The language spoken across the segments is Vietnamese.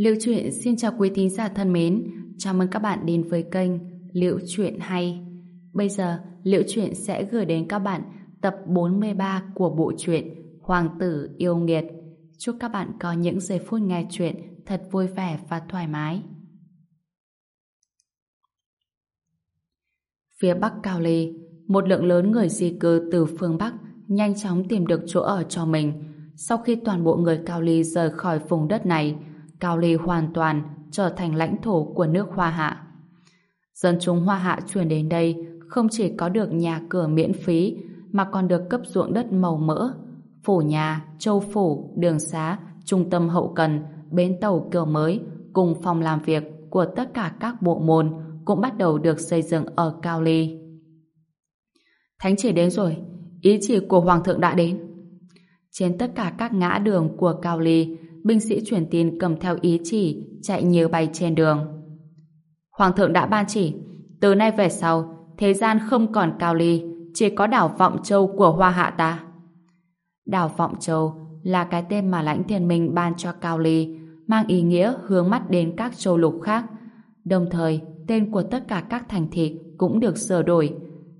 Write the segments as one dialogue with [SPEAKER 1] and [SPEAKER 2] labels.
[SPEAKER 1] Liễu Chuyện xin chào quý thính giả thân mến, chào mừng các bạn đến với kênh Liễu Chuyện Hay. Bây giờ, Liễu Chuyện sẽ gửi đến các bạn tập 43 của bộ truyện Hoàng tử yêu nghiệt. Chúc các bạn có những giây phút nghe chuyện thật vui vẻ và thoải mái. Phía Bắc Cao Ly, một lượng lớn người di cư từ phương Bắc nhanh chóng tìm được chỗ ở cho mình. Sau khi toàn bộ người Cao Ly rời khỏi vùng đất này, Cao Ly hoàn toàn trở thành lãnh thổ của nước Hoa Hạ. Dân chúng Hoa Hạ chuyển đến đây không chỉ có được nhà cửa miễn phí mà còn được cấp ruộng đất màu mỡ, phủ nhà, châu phủ, đường xá, trung tâm hậu cần, bến tàu kiểu mới cùng phòng làm việc của tất cả các bộ môn cũng bắt đầu được xây dựng ở Cao Ly. Thánh chỉ đến rồi, ý chỉ của Hoàng thượng đã đến. Trên tất cả các ngã đường của Cao Ly, binh sĩ truyền tin cầm theo ý chỉ chạy như bay trên đường. Hoàng thượng đã ban chỉ, từ nay về sau, thế gian không còn Cao Ly, chỉ có đảo Vọng Châu của Hoa Hạ ta. Đảo Vọng Châu là cái tên mà lãnh thiên minh ban cho Cao Ly, mang ý nghĩa hướng mắt đến các châu lục khác. Đồng thời, tên của tất cả các thành thị cũng được sửa đổi.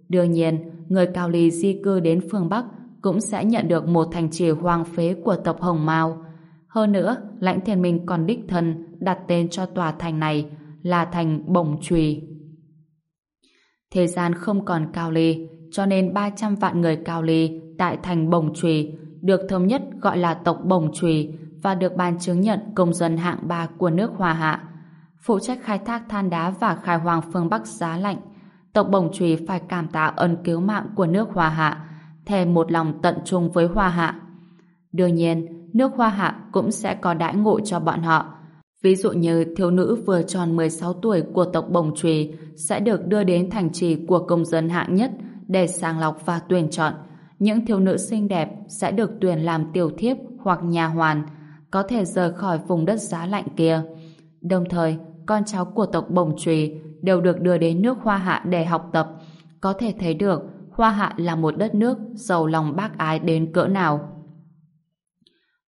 [SPEAKER 1] Đương nhiên, người Cao Ly di cư đến phương Bắc cũng sẽ nhận được một thành trì hoang phế của tộc Hồng Mao. Hơn nữa, lãnh thiên minh còn đích thân đặt tên cho tòa thành này là thành Bổng Trùy. Thế gian không còn Cao Ly, cho nên 300 vạn người Cao Ly tại thành Bổng Trùy được thống nhất gọi là tộc Bổng Trùy và được ban chứng nhận công dân hạng 3 của nước hòa Hạ. Phụ trách khai thác than đá và khai hoang phương Bắc giá lạnh. Tộc Bổng Trùy phải cảm tạ ân cứu mạng của nước hòa Hạ, thề một lòng tận trung với hòa Hạ. Đương nhiên, nước Hoa Hạ cũng sẽ có đãi ngộ cho bọn họ. Ví dụ như thiếu nữ vừa tròn 16 tuổi của tộc Bồng Trùy sẽ được đưa đến thành trì của công dân hạng nhất để sàng lọc và tuyển chọn. Những thiếu nữ xinh đẹp sẽ được tuyển làm tiểu thiếp hoặc nhà hoàn, có thể rời khỏi vùng đất giá lạnh kia. Đồng thời, con cháu của tộc Bồng Trùy đều được đưa đến nước Hoa Hạ để học tập. Có thể thấy được Hoa Hạ là một đất nước giàu lòng bác ái đến cỡ nào.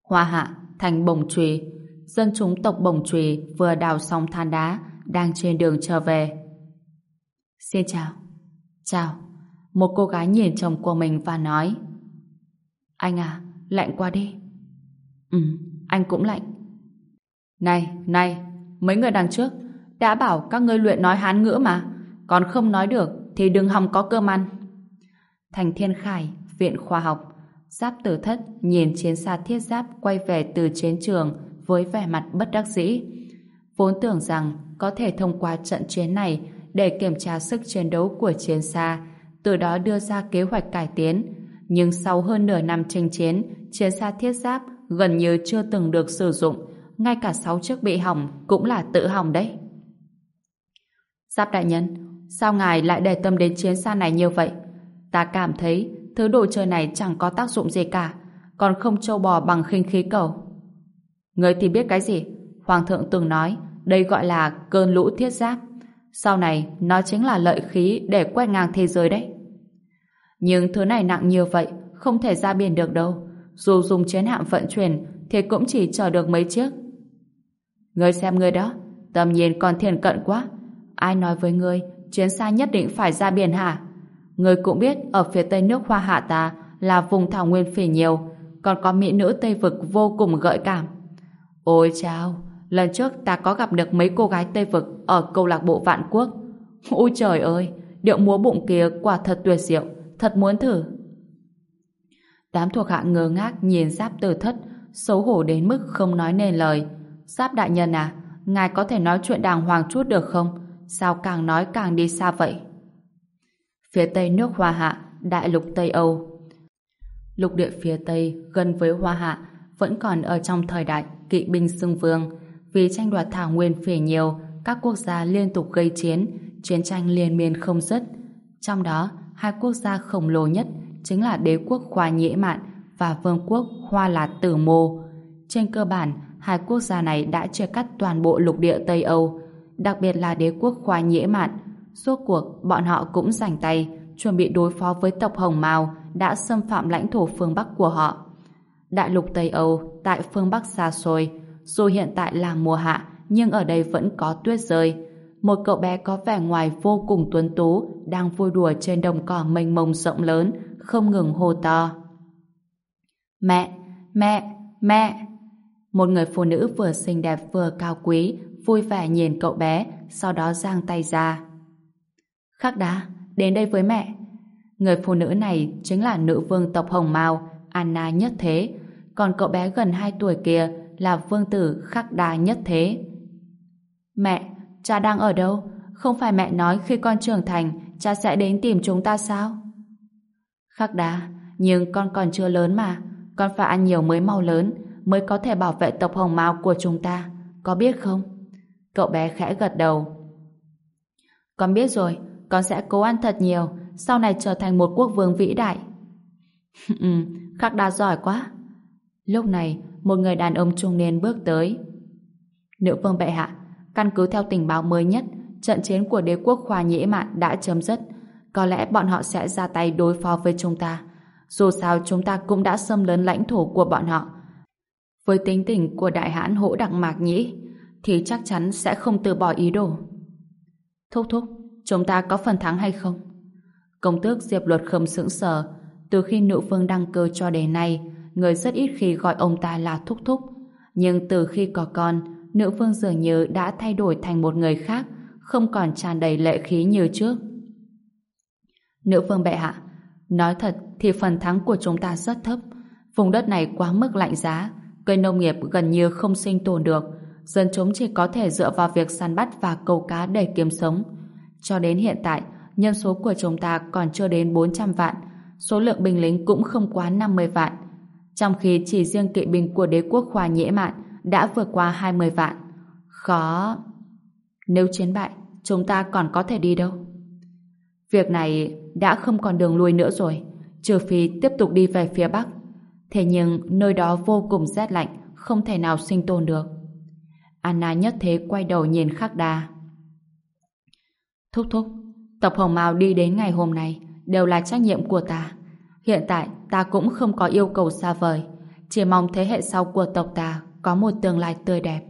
[SPEAKER 1] Hoa Hạ, thành Bồng Trùy dân chúng tộc Bồng Trùy vừa đào xong than đá, đang trên đường trở về. Xin chào. Chào. Một cô gái nhìn chồng của mình và nói Anh à, lạnh quá đi. Ừ, anh cũng lạnh. Này, này, mấy người đằng trước đã bảo các ngươi luyện nói hán ngữ mà, còn không nói được thì đừng hòng có cơm ăn. Thành Thiên Khải, Viện Khoa học, Giáp Tử Thất nhìn chiến xa thiết giáp quay về từ chiến trường với vẻ mặt bất đắc dĩ. Vốn tưởng rằng có thể thông qua trận chiến này để kiểm tra sức chiến đấu của chiến xa, từ đó đưa ra kế hoạch cải tiến. Nhưng sau hơn nửa năm tranh chiến, chiến xa thiết giáp gần như chưa từng được sử dụng, ngay cả sáu chiếc bị hỏng cũng là tự hỏng đấy. Giáp đại nhân, sao ngài lại để tâm đến chiến xa này như vậy? Ta cảm thấy thứ đồ chơi này chẳng có tác dụng gì cả, còn không trâu bò bằng khinh khí cầu. Người thì biết cái gì? Hoàng thượng từng nói đây gọi là cơn lũ thiết giáp. Sau này nó chính là lợi khí để quét ngang thế giới đấy. Nhưng thứ này nặng như vậy không thể ra biển được đâu. Dù dùng chiến hạm vận chuyển thì cũng chỉ chở được mấy chiếc. Ngươi xem ngươi đó, tầm nhìn còn thiền cận quá. Ai nói với ngươi chuyến xa nhất định phải ra biển hả? Người cũng biết ở phía tây nước Hoa Hạ ta là vùng thảo nguyên phỉ nhiều, còn có mỹ nữ Tây Vực vô cùng gợi cảm. Ôi chao, lần trước ta có gặp được mấy cô gái Tây Vực ở câu lạc bộ Vạn Quốc. Ôi trời ơi, điệu múa bụng kia quả thật tuyệt diệu, thật muốn thử. Đám thuộc hạ ngơ ngác nhìn giáp tử thất, xấu hổ đến mức không nói nên lời. Giáp đại nhân à, ngài có thể nói chuyện đàng hoàng chút được không? Sao càng nói càng đi xa vậy? Phía tây nước Hoa Hạ, đại lục Tây Âu. Lục địa phía tây gần với Hoa Hạ vẫn còn ở trong thời đại kỵ binh xưng vương. Vì tranh đoạt thảo nguyên phỉ nhiều, các quốc gia liên tục gây chiến, chiến tranh liên miên không dứt. Trong đó, hai quốc gia khổng lồ nhất chính là đế quốc Khoa Nhễ Mạn và vương quốc Hoa Lạt Tử Mô. Trên cơ bản, hai quốc gia này đã chia cắt toàn bộ lục địa Tây Âu, đặc biệt là đế quốc Khoa Nhễ Mạn. Suốt cuộc, bọn họ cũng rảnh tay, chuẩn bị đối phó với tộc Hồng Mao đã xâm phạm lãnh thổ phương Bắc của họ. Đại lục Tây Âu, tại phương Bắc xa xôi, dù hiện tại là mùa hạ, nhưng ở đây vẫn có tuyết rơi. Một cậu bé có vẻ ngoài vô cùng tuấn tú, đang vui đùa trên đồng cỏ mênh mông rộng lớn, không ngừng hô to. Mẹ! Mẹ! Mẹ! Một người phụ nữ vừa xinh đẹp vừa cao quý, vui vẻ nhìn cậu bé, sau đó giang tay ra. Khắc đá, đến đây với mẹ. Người phụ nữ này chính là nữ vương tộc Hồng Mao, Anna Nhất Thế, còn cậu bé gần 2 tuổi kia là vương tử Khắc Đa Nhất Thế. Mẹ, cha đang ở đâu? Không phải mẹ nói khi con trưởng thành, cha sẽ đến tìm chúng ta sao? Khắc Đa, nhưng con còn chưa lớn mà, con phải ăn nhiều mới mau lớn, mới có thể bảo vệ tộc Hồng Mao của chúng ta, có biết không? Cậu bé khẽ gật đầu. Con biết rồi, con sẽ cố ăn thật nhiều, sau này trở thành một quốc vương vĩ đại. Ừ, khắc đa giỏi quá. Lúc này, một người đàn ông trung niên bước tới. Nữ vương bệ hạ, căn cứ theo tình báo mới nhất, trận chiến của đế quốc khoa nhĩ mạn đã chấm dứt. Có lẽ bọn họ sẽ ra tay đối phó với chúng ta. Dù sao chúng ta cũng đã xâm lấn lãnh thổ của bọn họ. Với tính tình của đại hãn hỗ đặc mạc nhĩ, thì chắc chắn sẽ không từ bỏ ý đồ. Thúc thúc, chúng ta có phần thắng hay không? Công tước Diệp Luật Khâm sững sờ. Từ khi nữ vương đăng cơ cho đến nay, người rất ít khi gọi ông ta là thúc thúc. Nhưng từ khi có con, nữ vương dường như đã thay đổi thành một người khác, không còn tràn đầy lệ khí như trước. Nữ vương bệ hạ, nói thật thì phần thắng của chúng ta rất thấp. Vùng đất này quá mức lạnh giá, cây nông nghiệp gần như không sinh tồn được, dân chúng chỉ có thể dựa vào việc săn bắt và câu cá để kiếm sống. Cho đến hiện tại, nhân số của chúng ta còn chưa đến 400 vạn, số lượng binh lính cũng không quá 50 vạn. Trong khi chỉ riêng kỵ binh của đế quốc khoa nhễ mạn đã vượt qua 20 vạn. Khó... Nếu chiến bại, chúng ta còn có thể đi đâu? Việc này đã không còn đường lui nữa rồi, trừ phi tiếp tục đi về phía Bắc. Thế nhưng nơi đó vô cùng rét lạnh, không thể nào sinh tồn được. Anna nhất thế quay đầu nhìn Khắc Đa. Thúc thúc, tập Hồng Mao đi đến ngày hôm nay đều là trách nhiệm của ta. Hiện tại ta cũng không có yêu cầu xa vời, chỉ mong thế hệ sau của tộc ta có một tương lai tươi đẹp.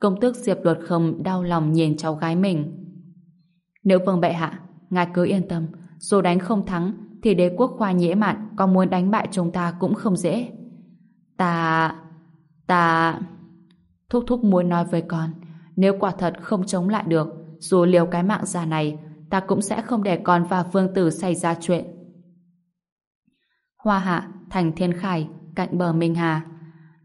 [SPEAKER 1] Công tước Diệp Luật không đau lòng nhìn cháu gái mình. Nếu vương bệ hạ, ngài cứ yên tâm, dù đánh không thắng thì đế quốc khoa nhễ mạn có muốn đánh bại chúng ta cũng không dễ. Ta... ta... Thúc thúc muốn nói với con, nếu quả thật không chống lại được, dù liều cái mạng già này, ta cũng sẽ không để con và vương tử xảy ra chuyện. Hoa hạ, thành thiên khải, cạnh bờ Minh Hà.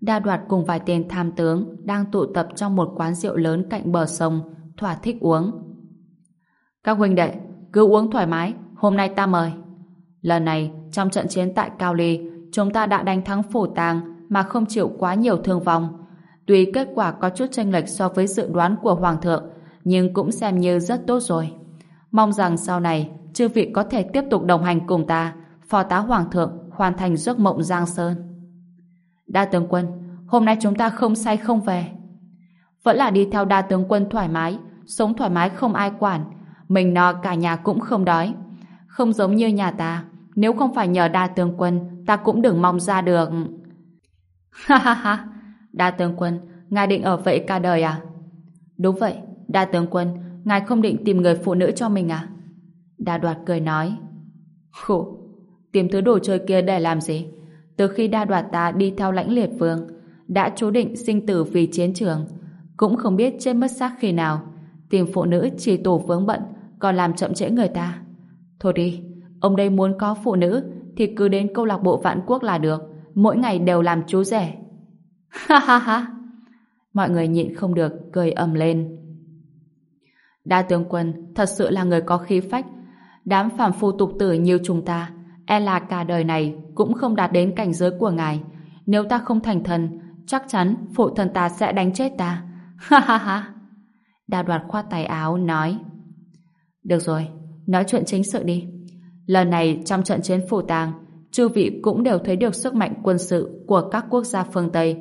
[SPEAKER 1] Đa đoạt cùng vài tên tham tướng đang tụ tập trong một quán rượu lớn cạnh bờ sông, thỏa thích uống. Các huynh đệ, cứ uống thoải mái, hôm nay ta mời. Lần này, trong trận chiến tại Cao Ly, chúng ta đã đánh thắng phổ tàng mà không chịu quá nhiều thương vong. Tuy kết quả có chút chênh lệch so với dự đoán của Hoàng thượng, nhưng cũng xem như rất tốt rồi. Mong rằng sau này, chư vị có thể tiếp tục đồng hành cùng ta, phò tá Hoàng thượng hoàn thành giấc mộng Giang Sơn. Đa tướng quân, hôm nay chúng ta không say không về. Vẫn là đi theo đa tướng quân thoải mái, sống thoải mái không ai quản, mình no cả nhà cũng không đói. Không giống như nhà ta, nếu không phải nhờ đa tướng quân, ta cũng đừng mong ra được. Ha ha ha, đa tướng quân, ngài định ở vậy cả đời à? Đúng vậy, đa tướng quân, ngài không định tìm người phụ nữ cho mình à? Đa đoạt cười nói. Khổ, tìm thứ đồ chơi kia để làm gì? Từ khi đa đoạt ta đi theo lãnh liệt vương, đã chú định sinh tử vì chiến trường, cũng không biết chết mất xác khi nào. Tìm phụ nữ chỉ tổ vướng bận, còn làm chậm trễ người ta. Thôi đi, ông đây muốn có phụ nữ thì cứ đến câu lạc bộ vạn quốc là được, mỗi ngày đều làm chú rẻ. Ha ha ha! Mọi người nhịn không được, cười ầm lên. Đa tướng quân thật sự là người có khí phách. Đám phàm phu tục tử như chúng ta, e là cả đời này cũng không đạt đến cảnh giới của ngài. Nếu ta không thành thần, chắc chắn phụ thần ta sẽ đánh chết ta. Ha ha ha! Đa đoạt khoát tay áo, nói Được rồi, nói chuyện chính sự đi. Lần này trong trận chiến phủ tàng, chư vị cũng đều thấy được sức mạnh quân sự của các quốc gia phương Tây.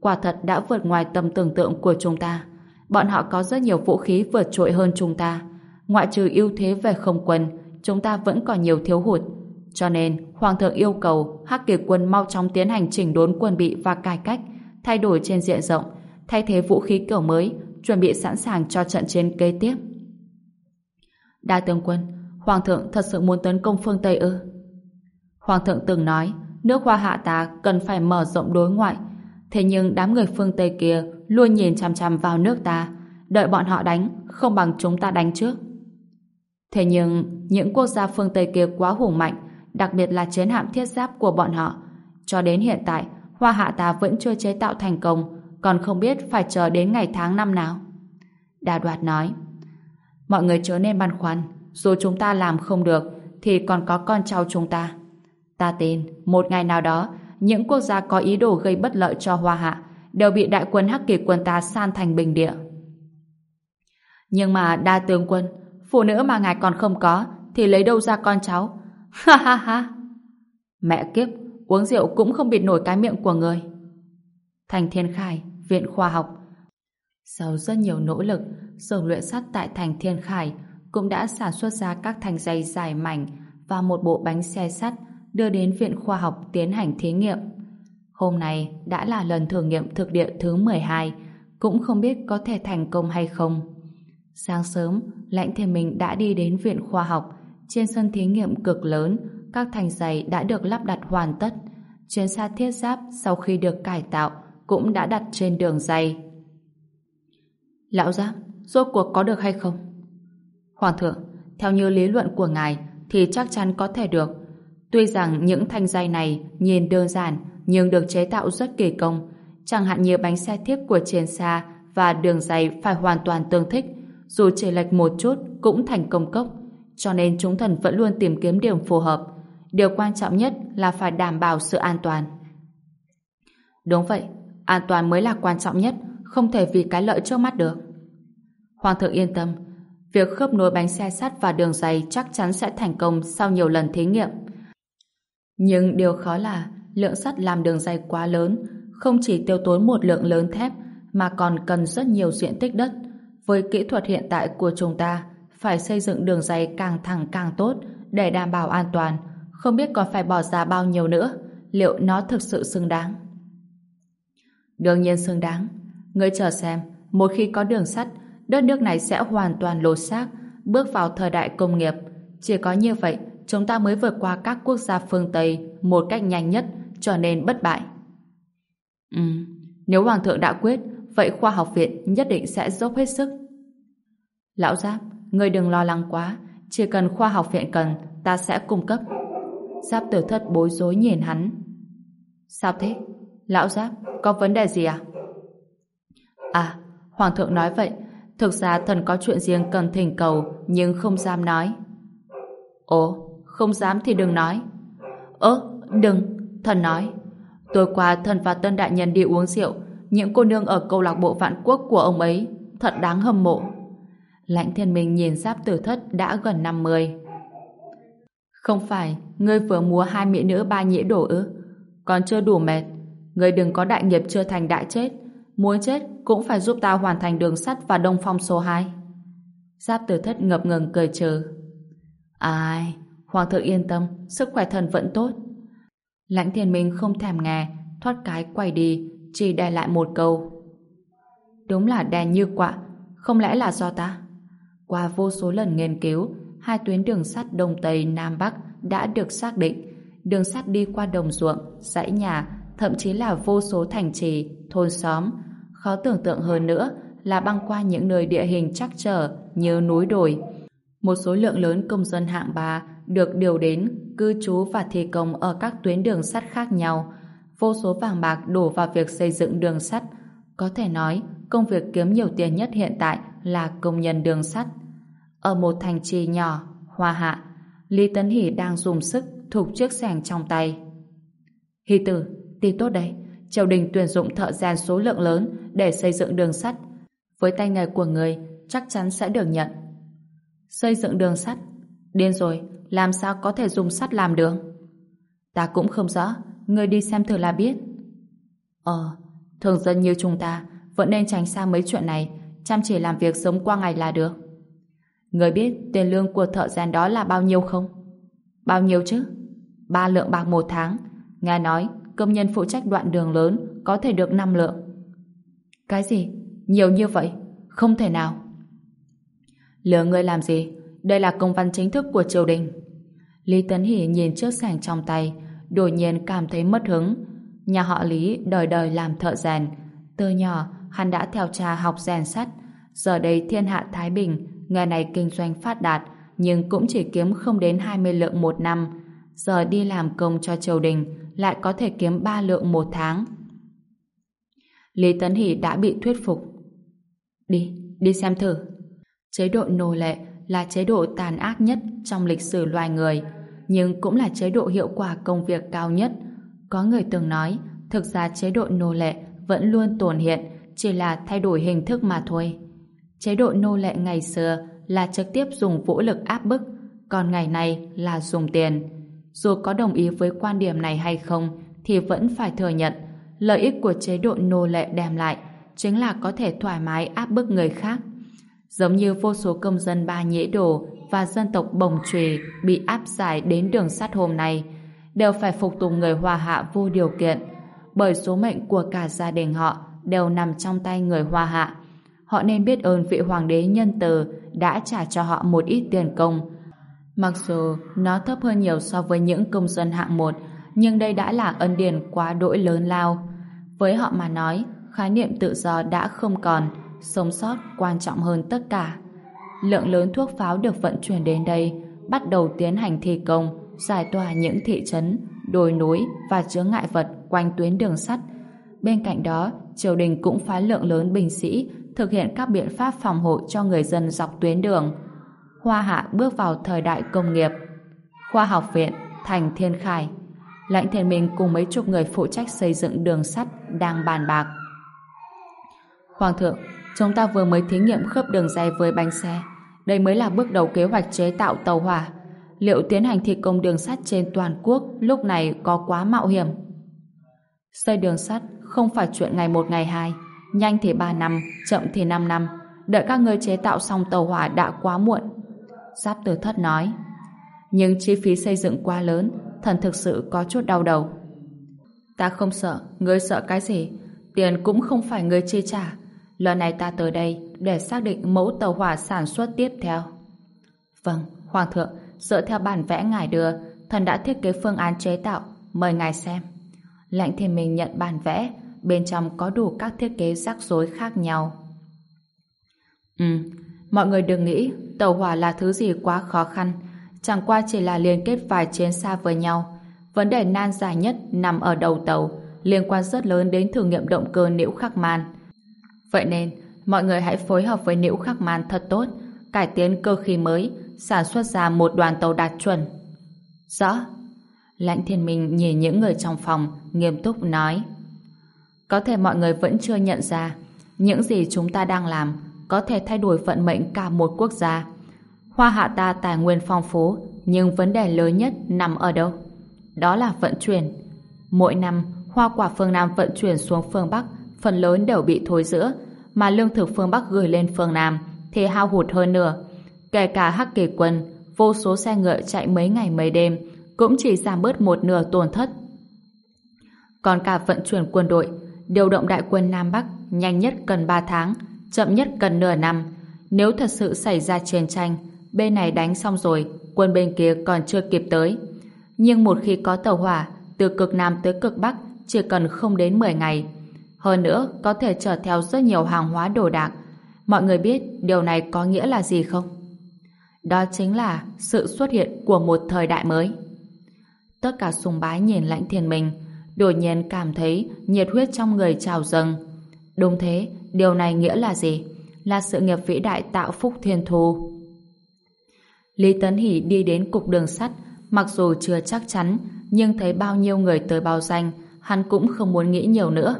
[SPEAKER 1] Quả thật đã vượt ngoài tầm tưởng tượng của chúng ta. Bọn họ có rất nhiều vũ khí vượt trội hơn chúng ta. Ngoại trừ ưu thế về không quân, chúng ta vẫn còn nhiều thiếu hụt. Cho nên, Hoàng thượng yêu cầu Hắc Kiệt quân mau chóng tiến hành chỉnh đốn quân bị và cải cách, thay đổi trên diện rộng, thay thế vũ khí kiểu mới, chuẩn bị sẵn sàng cho trận chiến kế tiếp. Đa tướng quân, Hoàng thượng thật sự muốn tấn công phương Tây ư? Hoàng thượng từng nói, nước hoa hạ ta cần phải mở rộng đối ngoại. Thế nhưng đám người phương Tây kia luôn nhìn chằm chằm vào nước ta, đợi bọn họ đánh, không bằng chúng ta đánh trước. Thế nhưng, những quốc gia phương Tây kia quá hùng mạnh, đặc biệt là chiến hạm thiết giáp của bọn họ. Cho đến hiện tại, hoa hạ ta vẫn chưa chế tạo thành công, còn không biết phải chờ đến ngày tháng năm nào. Đà đoạt nói, mọi người chớ nên băn khoăn, dù chúng ta làm không được, thì còn có con cháu chúng ta. Ta tin, một ngày nào đó, những quốc gia có ý đồ gây bất lợi cho Hoa Hạ đều bị đại quân Hắc Kỳ quân ta san thành bình địa. Nhưng mà đa tướng quân, phụ nữ mà ngài còn không có, thì lấy đâu ra con cháu? Ha ha ha! Mẹ kiếp, uống rượu cũng không bịt nổi cái miệng của người. Thành Thiên Khải Viện Khoa học Sau rất nhiều nỗ lực, xưởng luyện sắt tại Thành Thiên Khải cũng đã sản xuất ra các thanh dây dài mảnh và một bộ bánh xe sắt đưa đến Viện Khoa học tiến hành thí nghiệm. Hôm nay đã là lần thử nghiệm thực địa thứ 12, cũng không biết có thể thành công hay không. Sáng sớm, Lãnh Thiên Minh đã đi đến Viện Khoa học. Trên sân thí nghiệm cực lớn, các thành giày đã được lắp đặt hoàn tất. Chuyến xa thiết giáp sau khi được cải tạo cũng đã đặt trên đường dây. Lão giáp, rốt cuộc có được hay không? Hoàng thượng, theo như lý luận của ngài thì chắc chắn có thể được. Tuy rằng những thanh dây này nhìn đơn giản nhưng được chế tạo rất kỳ công. Chẳng hạn như bánh xe thiếp của trên xa và đường dày phải hoàn toàn tương thích. Dù chỉ lệch một chút cũng thành công cốc. Cho nên chúng thần vẫn luôn tìm kiếm điểm phù hợp. Điều quan trọng nhất là phải đảm bảo sự an toàn. Đúng vậy, an toàn mới là quan trọng nhất, không thể vì cái lợi trước mắt được. Hoàng thượng yên tâm, việc khớp nối bánh xe sắt và đường dày chắc chắn sẽ thành công sau nhiều lần thí nghiệm. Nhưng điều khó là lượng sắt làm đường dây quá lớn, không chỉ tiêu tốn một lượng lớn thép mà còn cần rất nhiều diện tích đất. Với kỹ thuật hiện tại của chúng ta, phải xây dựng đường dây càng thẳng càng tốt để đảm bảo an toàn, không biết còn phải bỏ ra bao nhiêu nữa, liệu nó thực sự xứng đáng. Đương nhiên xứng đáng. Ngươi chờ xem, một khi có đường sắt, đất nước này sẽ hoàn toàn lột xác, bước vào thời đại công nghiệp. Chỉ có như vậy, chúng ta mới vượt qua các quốc gia phương Tây một cách nhanh nhất, cho nên bất bại. Ừ, nếu Hoàng thượng đã quyết, vậy khoa học viện nhất định sẽ dốc hết sức. Lão Giáp, ngươi đừng lo lắng quá, chỉ cần khoa học viện cần, ta sẽ cung cấp. Giáp tử thất bối rối nhìn hắn. Sao thế? Lão Giáp, có vấn đề gì à? À, Hoàng thượng nói vậy, thực ra thần có chuyện riêng cần thỉnh cầu nhưng không dám nói. Ồ, không dám thì đừng nói. Ơ, đừng, thần nói. Tối qua thần và tân đại nhân đi uống rượu, những cô nương ở câu lạc bộ vạn quốc của ông ấy thật đáng hâm mộ. Lãnh thiên minh nhìn giáp tử thất đã gần 50. Không phải, ngươi vừa mua hai mỹ nữ ba nhĩ đổ ư? Còn chưa đủ mệt. Ngươi đừng có đại nghiệp chưa thành đại chết. Muốn chết cũng phải giúp ta hoàn thành đường sắt và đông phong số 2. Giáp tử thất ngập ngừng cười trừ. Ai, Hoàng thượng yên tâm, sức khỏe thần vẫn tốt. Lãnh thiên minh không thèm nghe, thoát cái quay đi, chỉ để lại một câu. Đúng là đen như quạ, không lẽ là do ta? Qua vô số lần nghiên cứu, hai tuyến đường sắt Đông Tây Nam Bắc đã được xác định. Đường sắt đi qua đồng ruộng, dãy nhà, thậm chí là vô số thành trì, thôn xóm. Khó tưởng tượng hơn nữa là băng qua những nơi địa hình chắc trở như núi đồi. Một số lượng lớn công dân hạng ba được điều đến cư trú và thi công ở các tuyến đường sắt khác nhau. Vô số vàng bạc đổ vào việc xây dựng đường sắt. Có thể nói, công việc kiếm nhiều tiền nhất hiện tại là công nhân đường sắt. Ở một thành trì nhỏ, Hoa Hạ, Lý Tấn Hỷ đang dùng sức thục chiếc xẻng trong tay. Hy tử, tin tốt đây. Triều đình tuyển dụng thợ gian số lượng lớn để xây dựng đường sắt. Với tay nghề của người, chắc chắn sẽ được nhận. Xây dựng đường sắt? Điên rồi, làm sao có thể dùng sắt làm đường? Ta cũng không rõ, người đi xem thử là biết. Ờ, thường dân như chúng ta vẫn nên tránh xa mấy chuyện này, chăm chỉ làm việc sống qua ngày là được. Người biết tiền lương của thợ rèn đó là bao nhiêu không? Bao nhiêu chứ? Ba lượng bạc một tháng. Nghe nói, công nhân phụ trách đoạn đường lớn có thể được năm lượng. Cái gì? Nhiều như vậy? Không thể nào. Lừa ngươi làm gì? Đây là công văn chính thức của triều đình. Lý Tấn Hỷ nhìn chiếc sàng trong tay, đột nhiên cảm thấy mất hứng. Nhà họ Lý đời đời làm thợ rèn. Từ nhỏ, hắn đã theo cha học rèn sắt. Giờ đây thiên hạ Thái Bình, nghề này kinh doanh phát đạt, nhưng cũng chỉ kiếm không đến 20 lượng một năm. Giờ đi làm công cho triều đình, lại có thể kiếm 3 lượng một tháng. Lý Tấn Hỷ đã bị thuyết phục. Đi, đi xem thử. Chế độ nô lệ là chế độ tàn ác nhất trong lịch sử loài người, nhưng cũng là chế độ hiệu quả công việc cao nhất. Có người từng nói, thực ra chế độ nô lệ vẫn luôn tồn hiện, chỉ là thay đổi hình thức mà thôi. Chế độ nô lệ ngày xưa là trực tiếp dùng vũ lực áp bức, còn ngày nay là dùng tiền. Dù có đồng ý với quan điểm này hay không, thì vẫn phải thừa nhận lợi ích của chế độ nô lệ đem lại chính là có thể thoải mái áp bức người khác. Giống như vô số công dân ba nhễ đồ và dân tộc bồng trùy bị áp giải đến đường sắt hôm nay, đều phải phục tùng người hòa hạ vô điều kiện, bởi số mệnh của cả gia đình họ đều nằm trong tay người hòa hạ. Họ nên biết ơn vị hoàng đế nhân từ đã trả cho họ một ít tiền công. Mặc dù nó thấp hơn nhiều so với những công dân hạng một, nhưng đây đã là ân điển quá đỗi lớn lao. Với họ mà nói, khái niệm tự do đã không còn, sống sót quan trọng hơn tất cả. Lượng lớn thuốc pháo được vận chuyển đến đây, bắt đầu tiến hành thi công, giải tỏa những thị trấn, đồi núi và chứa ngại vật quanh tuyến đường sắt. Bên cạnh đó, triều đình cũng phái lượng lớn binh sĩ thực hiện các biện pháp phòng hộ cho người dân dọc tuyến đường. Hoa Hạ bước vào thời đại công nghiệp. Khoa học viện, thành Thiên Khải. Lãnh Thiên Minh cùng mấy chục người phụ trách xây dựng đường sắt đang bàn bạc. Hoàng thượng, chúng ta vừa mới thí nghiệm khớp đường dây với bánh xe. Đây mới là bước đầu kế hoạch chế tạo tàu hỏa. Liệu tiến hành thi công đường sắt trên toàn quốc lúc này có quá mạo hiểm? Xây đường sắt không phải chuyện ngày một ngày hai. Nhanh thì ba năm, chậm thì năm năm. Đợi các người chế tạo xong tàu hỏa đã quá muộn. Giáp tử thất nói. Nhưng chi phí xây dựng quá lớn, thần thực sự có chút đau đầu. Ta không sợ, ngươi sợ cái gì? Tiền cũng không phải ngươi chi trả. Lần này ta tới đây để xác định mẫu tàu hỏa sản xuất tiếp theo. Vâng, Hoàng thượng, dựa theo bản vẽ ngài đưa, thần đã thiết kế phương án chế tạo, mời ngài xem. Lãnh thiên minh nhận bản vẽ, bên trong có đủ các thiết kế rắc rối khác nhau. Ừ, mọi người đừng nghĩ tàu hỏa là thứ gì quá khó khăn, chẳng qua chỉ là liên kết vài chiến xa với nhau. Vấn đề nan giải nhất nằm ở đầu tàu, liên quan rất lớn đến thử nghiệm động cơ Liễu Khắc Man. Vậy nên, mọi người hãy phối hợp với Nữ Khắc Man thật tốt, cải tiến cơ khí mới, sản xuất ra một đoàn tàu đạt chuẩn. Rõ. Lãnh thiên minh nhìn những người trong phòng, nghiêm túc nói. Có thể mọi người vẫn chưa nhận ra, những gì chúng ta đang làm có thể thay đổi vận mệnh cả một quốc gia. Hoa hạ ta tài nguyên phong phú, nhưng vấn đề lớn nhất nằm ở đâu? Đó là vận chuyển. Mỗi năm, hoa quả phương Nam vận chuyển xuống phương Bắc, phần lớn đều bị thối giữa, mà lương thực phương Bắc gửi lên phương Nam thì hao hụt hơn nữa. Kể cả hắc kỳ quân, vô số xe ngựa chạy mấy ngày mấy đêm, cũng chỉ giảm bớt một nửa tổn thất. Còn cả vận chuyển quân đội, điều động đại quân Nam Bắc nhanh nhất cần 3 tháng, chậm nhất cần nửa năm. Nếu thật sự xảy ra chiến tranh, bên này đánh xong rồi, quân bên kia còn chưa kịp tới. Nhưng một khi có tàu hỏa, từ cực Nam tới cực Bắc chỉ cần không đến 10 ngày. Hơn nữa, có thể chở theo rất nhiều hàng hóa đồ đạc. Mọi người biết điều này có nghĩa là gì không? Đó chính là sự xuất hiện của một thời đại mới. Tất cả sùng bái nhìn lãnh thiền mình, đột nhiên cảm thấy nhiệt huyết trong người trào dâng. Đúng thế, điều này nghĩa là gì? Là sự nghiệp vĩ đại tạo phúc thiên thu. Lý Tấn Hỷ đi đến cục đường sắt, mặc dù chưa chắc chắn, nhưng thấy bao nhiêu người tới bao danh, hắn cũng không muốn nghĩ nhiều nữa.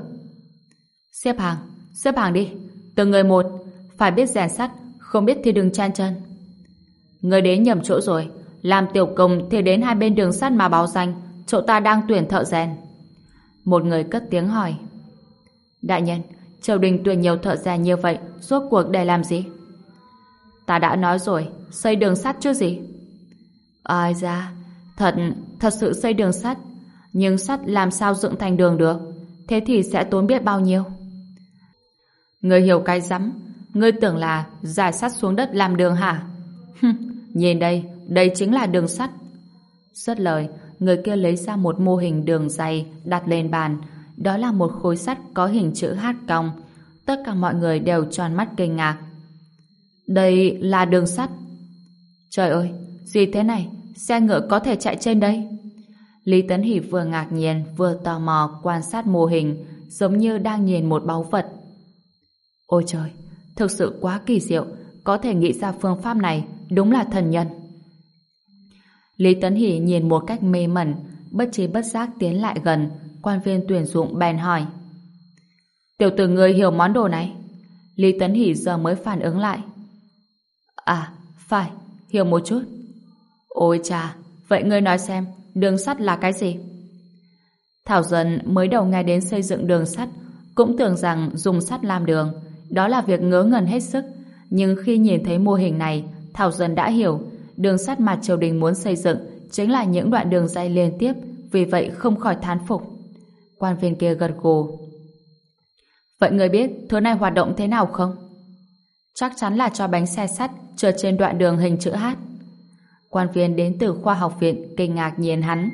[SPEAKER 1] Xếp hàng, xếp hàng đi, từng người một, phải biết rèn sắt, không biết thì đừng chan chân. Người đến nhầm chỗ rồi, làm tiểu công thì đến hai bên đường sắt mà báo danh, chỗ ta đang tuyển thợ rèn. Một người cất tiếng hỏi. Đại nhân, triều đình tuyển nhiều thợ rèn như vậy, rốt cuộc để làm gì? Ta đã nói rồi, xây đường sắt chứ gì? Ai ra, thật, thật sự xây đường sắt, nhưng sắt làm sao dựng thành đường được? Thế thì sẽ tốn biết bao nhiêu? Người hiểu cái rắm, ngươi tưởng là giải sắt xuống đất làm đường hả? Nhìn đây, đây chính là đường sắt. Rất lời, người kia lấy ra một mô hình đường dày đặt lên bàn. Đó là một khối sắt có hình chữ H cong. Tất cả mọi người đều tròn mắt kinh ngạc. Đây là đường sắt. Trời ơi, gì thế này? Xe ngựa có thể chạy trên đây? Lý Tấn Hỷ vừa ngạc nhiên vừa tò mò quan sát mô hình giống như đang nhìn một báu vật. Ôi trời, thực sự quá kỳ diệu có thể nghĩ ra phương pháp này đúng là thần nhân. Lý Tấn Hỷ nhìn một cách mê mẩn bất trí bất giác tiến lại gần quan viên tuyển dụng bèn hỏi Tiểu tử người hiểu món đồ này Lý Tấn Hỷ giờ mới phản ứng lại À, phải, hiểu một chút Ôi cha, vậy ngươi nói xem đường sắt là cái gì? Thảo Dân mới đầu nghe đến xây dựng đường sắt cũng tưởng rằng dùng sắt làm đường đó là việc ngớ ngẩn hết sức. Nhưng khi nhìn thấy mô hình này Thảo dần đã hiểu đường sắt mà triều đình muốn xây dựng chính là những đoạn đường dây liên tiếp vì vậy không khỏi thán phục. Quan viên kia gật gù. Vậy người biết thứ này hoạt động thế nào không? chắc chắn là cho bánh xe sắt trượt trên đoạn đường hình chữ H. Quan viên đến từ khoa học viện kinh ngạc nhìn hắn.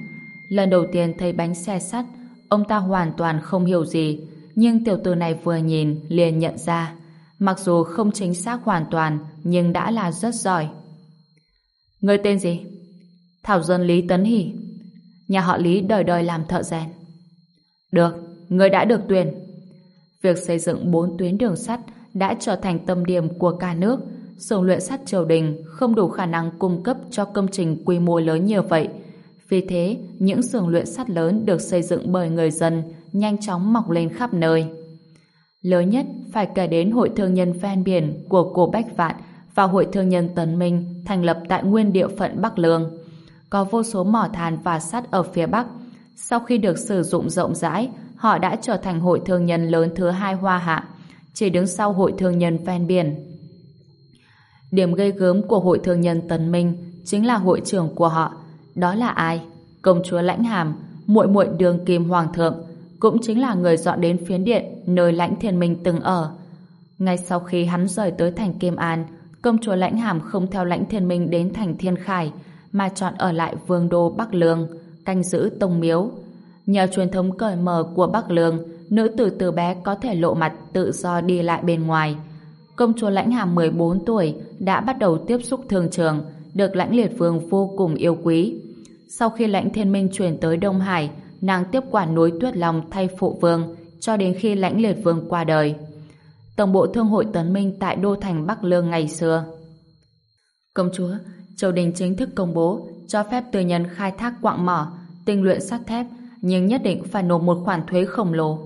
[SPEAKER 1] Lần đầu tiên thấy bánh xe sắt, ông ta hoàn toàn không hiểu gì, nhưng tiểu tử này vừa nhìn liền nhận ra. Mặc dù không chính xác hoàn toàn, nhưng đã là rất giỏi. Người tên gì? Thảo dân Lý Tấn Hỷ. Nhà họ Lý đời đời làm thợ rèn. Được, người đã được tuyển. Việc xây dựng bốn tuyến đường sắt đã trở thành tâm điểm của cả nước, sưởng luyện sắt triều đình không đủ khả năng cung cấp cho công trình quy mô lớn như vậy. Vì thế, những sưởng luyện sắt lớn được xây dựng bởi người dân nhanh chóng mọc lên khắp nơi. Lớn nhất phải kể đến Hội Thương nhân ven biển của Cổ Bách Vạn và Hội Thương nhân Tấn Minh thành lập tại nguyên địa phận Bắc Lương. Có vô số mỏ than và sắt ở phía Bắc. Sau khi được sử dụng rộng rãi, họ đã trở thành hội thương nhân lớn thứ hai Hoa Hạ, chỉ đứng sau hội thương nhân ven biển. Điểm gây gớm của hội thương nhân Tấn Minh chính là hội trưởng của họ. Đó là ai? Công chúa Lãnh Hàm, muội muội đường kim hoàng thượng, cũng chính là người dọn đến phiến điện nơi Lãnh Thiên Minh từng ở. Ngay sau khi hắn rời tới thành Kim An, công chúa Lãnh Hàm không theo Lãnh Thiên Minh đến thành Thiên Khải, mà chọn ở lại vương đô Bắc Lương, canh giữ tông miếu. Nhờ truyền thống cởi mở của Bắc Lương, nữ tử từ bé có thể lộ mặt tự do đi lại bên ngoài, công chúa Lãnh Hàm 14 tuổi đã bắt đầu tiếp xúc thường trường, được Lãnh Liệt Vương vô cùng yêu quý. Sau khi Lãnh Thiên Minh chuyển tới Đông Hải, nàng tiếp quản núi Tuyết Long thay phụ vương, cho đến khi Lãnh Liệt Vương qua đời. Tổng bộ Thương hội Tấn Minh tại Đô Thành Bắc Lương ngày xưa. Công chúa, triều đình chính thức công bố cho phép tư nhân khai thác quạng mỏ, tinh luyện sắt thép, nhưng nhất định phải nộp một khoản thuế khổng lồ.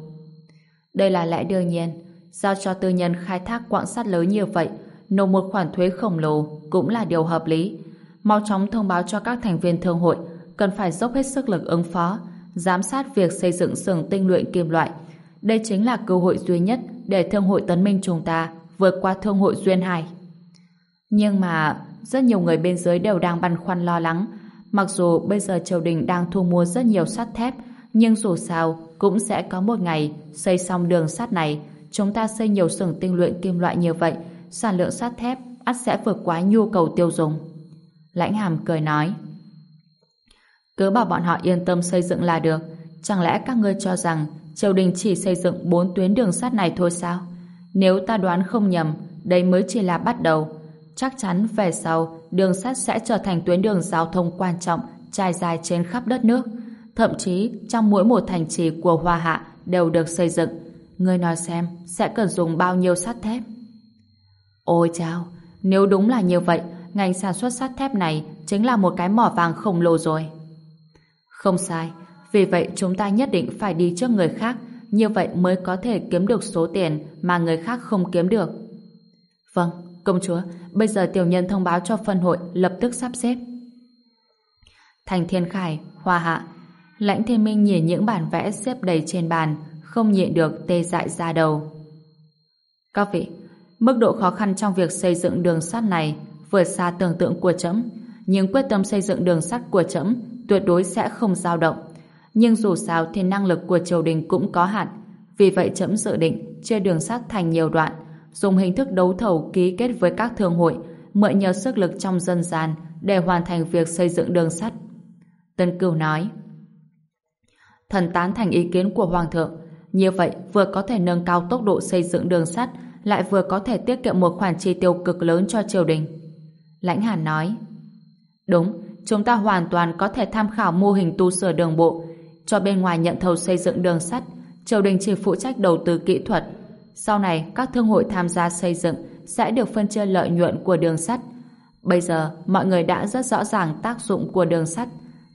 [SPEAKER 1] Đây là lẽ đương nhiên, giao cho tư nhân khai thác quạng sắt lớn như vậy, nộp một khoản thuế khổng lồ cũng là điều hợp lý. Mau chóng thông báo cho các thành viên thương hội cần phải dốc hết sức lực ứng phó, giám sát việc xây dựng xưởng tinh luyện kim loại. Đây chính là cơ hội duy nhất để thương hội tấn minh chúng ta vượt qua thương hội duyên hải. Nhưng mà rất nhiều người bên dưới đều đang băn khoăn lo lắng. Mặc dù bây giờ triều đình đang thu mua rất nhiều sắt thép, nhưng dù sao cũng sẽ có một ngày xây xong đường sắt này chúng ta xây nhiều xưởng tinh luyện kim loại như vậy, sản lượng sắt thép ắt sẽ vượt quá nhu cầu tiêu dùng. Lãnh Hàm cười nói, cứ bảo bọn họ yên tâm xây dựng là được, chẳng lẽ các ngươi cho rằng triều đình chỉ xây dựng bốn tuyến đường sắt này thôi sao? Nếu ta đoán không nhầm, đây mới chỉ là bắt đầu. Chắc chắn về sau, đường sắt sẽ trở thành tuyến đường giao thông quan trọng trải dài trên khắp đất nước. Thậm chí, trong mỗi một thành trì của Hoa Hạ đều được xây dựng Ngươi nói xem sẽ cần dùng bao nhiêu sắt thép? Ôi chao, nếu đúng là như vậy, ngành sản xuất sắt thép này chính là một cái mỏ vàng khổng lồ rồi. Không sai, vì vậy chúng ta nhất định phải đi trước người khác, như vậy mới có thể kiếm được số tiền mà người khác không kiếm được. Vâng, công chúa, bây giờ tiểu nhân thông báo cho phân hội lập tức sắp xếp. Thành Thiên Khải, Hoa Hạ, Lãnh Thiên Minh nhìn những bản vẽ xếp đầy trên bàn, không nhịn được tê dại ra đầu. Các vị, mức độ khó khăn trong việc xây dựng đường sắt này vượt xa tưởng tượng của trẫm, nhưng quyết tâm xây dựng đường sắt của trẫm tuyệt đối sẽ không dao động. Nhưng dù sao thì năng lực của triều đình cũng có hạn, Vì vậy chấm dự định chia đường sắt thành nhiều đoạn, dùng hình thức đấu thầu ký kết với các thương hội, mượn nhờ sức lực trong dân gian để hoàn thành việc xây dựng đường sắt. Tân Cửu nói, Thần tán thành ý kiến của Hoàng thượng, như vậy vừa có thể nâng cao tốc độ xây dựng đường sắt, lại vừa có thể tiết kiệm một khoản chi tiêu cực lớn cho triều đình. Lãnh Hàn nói, Đúng, chúng ta hoàn toàn có thể tham khảo mô hình tu sửa đường bộ, cho bên ngoài nhận thầu xây dựng đường sắt, triều đình chỉ phụ trách đầu tư kỹ thuật. Sau này, các thương hội tham gia xây dựng sẽ được phân chia lợi nhuận của đường sắt. Bây giờ, mọi người đã rất rõ ràng tác dụng của đường sắt,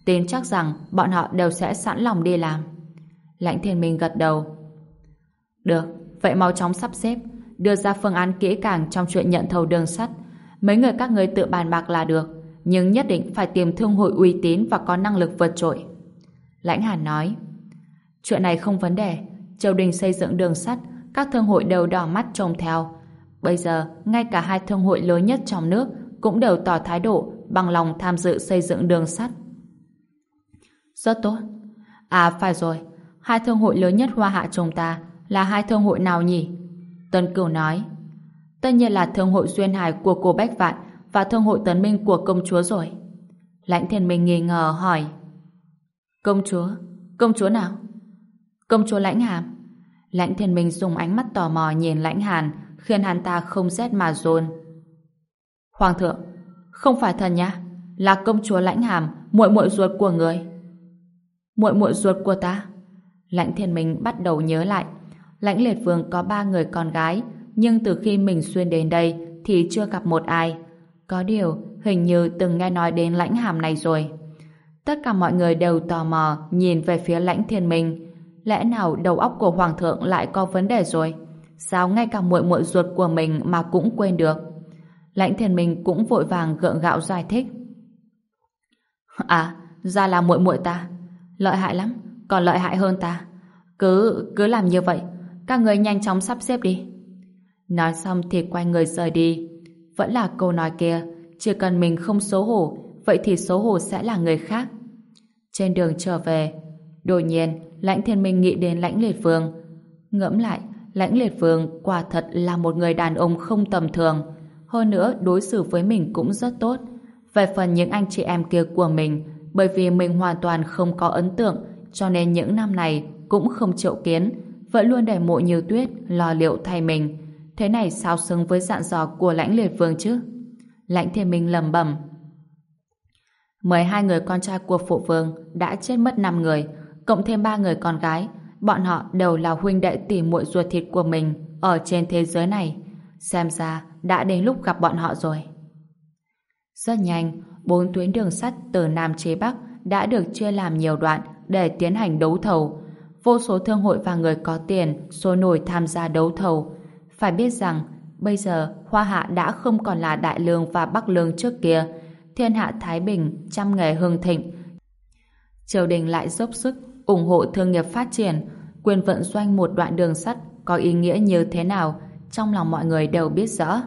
[SPEAKER 1] tin chắc rằng bọn họ đều sẽ sẵn lòng đi làm. Lãnh thiên minh gật đầu. Được, vậy mau chóng sắp xếp, đưa ra phương án kỹ càng trong chuyện nhận thầu đường sắt. Mấy người các người tự bàn bạc là được, nhưng nhất định phải tìm thương hội uy tín và có năng lực vượt trội. Lãnh Hàn nói, chuyện này không vấn đề, triều đình xây dựng đường sắt, các thương hội đều đỏ mắt trông theo. Bây giờ, ngay cả hai thương hội lớn nhất trong nước cũng đều tỏ thái độ bằng lòng tham dự xây dựng đường sắt. Rất tốt. À phải rồi, hai thương hội lớn nhất Hoa Hạ chúng ta là hai thương hội nào nhỉ? Tân Cửu nói. Tất nhiên là thương hội Duyên Hải của cô Bách Vạn và thương hội Tấn Minh của công chúa rồi. Lãnh Thiên Minh nghi ngờ hỏi. Công chúa? Công chúa nào? Công chúa Lãnh Hàm. Lãnh Thiên Minh dùng ánh mắt tò mò nhìn Lãnh Hàn khiến hắn ta không rét mà rôn Hoàng thượng, không phải thần nhá, là công chúa Lãnh Hàm, muội muội ruột của người. Muội muội ruột của ta? Lãnh Thiên Minh bắt đầu nhớ lại. Lãnh Liệt Vương có ba người con gái, nhưng từ khi mình xuyên đến đây thì chưa gặp một ai. Có điều, hình như từng nghe nói đến lãnh hàm này rồi. Tất cả mọi người đều tò mò nhìn về phía lãnh thiên minh. Lẽ nào đầu óc của Hoàng thượng lại có vấn đề rồi? Sao ngay cả muội muội ruột của mình mà cũng quên được? Lãnh thiên minh cũng vội vàng gượng gạo giải thích. À, ra là muội muội ta. Lợi hại lắm, còn lợi hại hơn ta. Cứ, cứ làm như vậy. Các người nhanh chóng sắp xếp đi. Nói xong thì quay người rời đi. Vẫn là câu nói kia, chỉ cần mình không xấu hổ, vậy thì xấu hổ sẽ là người khác. Trên đường trở về, đột nhiên, lãnh thiên minh nghĩ đến lãnh liệt vương. Ngẫm lại, lãnh liệt vương quả thật là một người đàn ông không tầm thường. Hơn nữa, đối xử với mình cũng rất tốt. Về phần những anh chị em kia của mình, bởi vì mình hoàn toàn không có ấn tượng, cho nên những năm này cũng không chịu kiến, vẫn luôn để mộ nhiều tuyết lo liệu thay mình. Thế này sao xứng với dặn dò của lãnh liệt vương chứ? Lãnh thiên minh lầm bẩm 12 người con trai của phụ vương đã chết mất 5 người, cộng thêm 3 người con gái. Bọn họ đều là huynh đệ tỉ muội ruột thịt của mình ở trên thế giới này. Xem ra đã đến lúc gặp bọn họ rồi. Rất nhanh, bốn tuyến đường sắt từ Nam chế Bắc đã được chia làm nhiều đoạn để tiến hành đấu thầu. Vô số thương hội và người có tiền sôi nổi tham gia đấu thầu. Phải biết rằng, bây giờ Hoa Hạ đã không còn là Đại Lương và Bắc Lương trước kia. Thiên hạ Thái Bình, trăm nghề hưng thịnh. Triều đình lại dốc sức ủng hộ thương nghiệp phát triển, quyền vận doanh một đoạn đường sắt có ý nghĩa như thế nào, trong lòng mọi người đều biết rõ.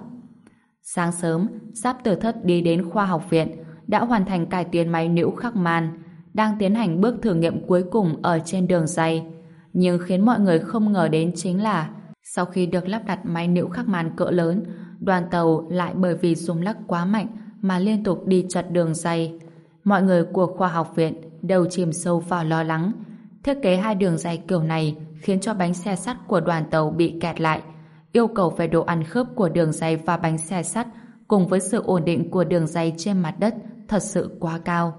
[SPEAKER 1] Sáng sớm, Giáp Tử Thất đi đến khoa học viện, đã hoàn thành cải tiến máy nữ khắc man, đang tiến hành bước thử nghiệm cuối cùng ở trên đường dây. Nhưng khiến mọi người không ngờ đến chính là sau khi được lắp đặt máy nữ khắc màn cỡ lớn, đoàn tàu lại bởi vì rung lắc quá mạnh mà liên tục đi chật đường dây. Mọi người của khoa học viện đều chìm sâu vào lo lắng. Thiết kế hai đường dây kiểu này khiến cho bánh xe sắt của đoàn tàu bị kẹt lại. Yêu cầu về độ ăn khớp của đường dây và bánh xe sắt cùng với sự ổn định của đường dây trên mặt đất thật sự quá cao.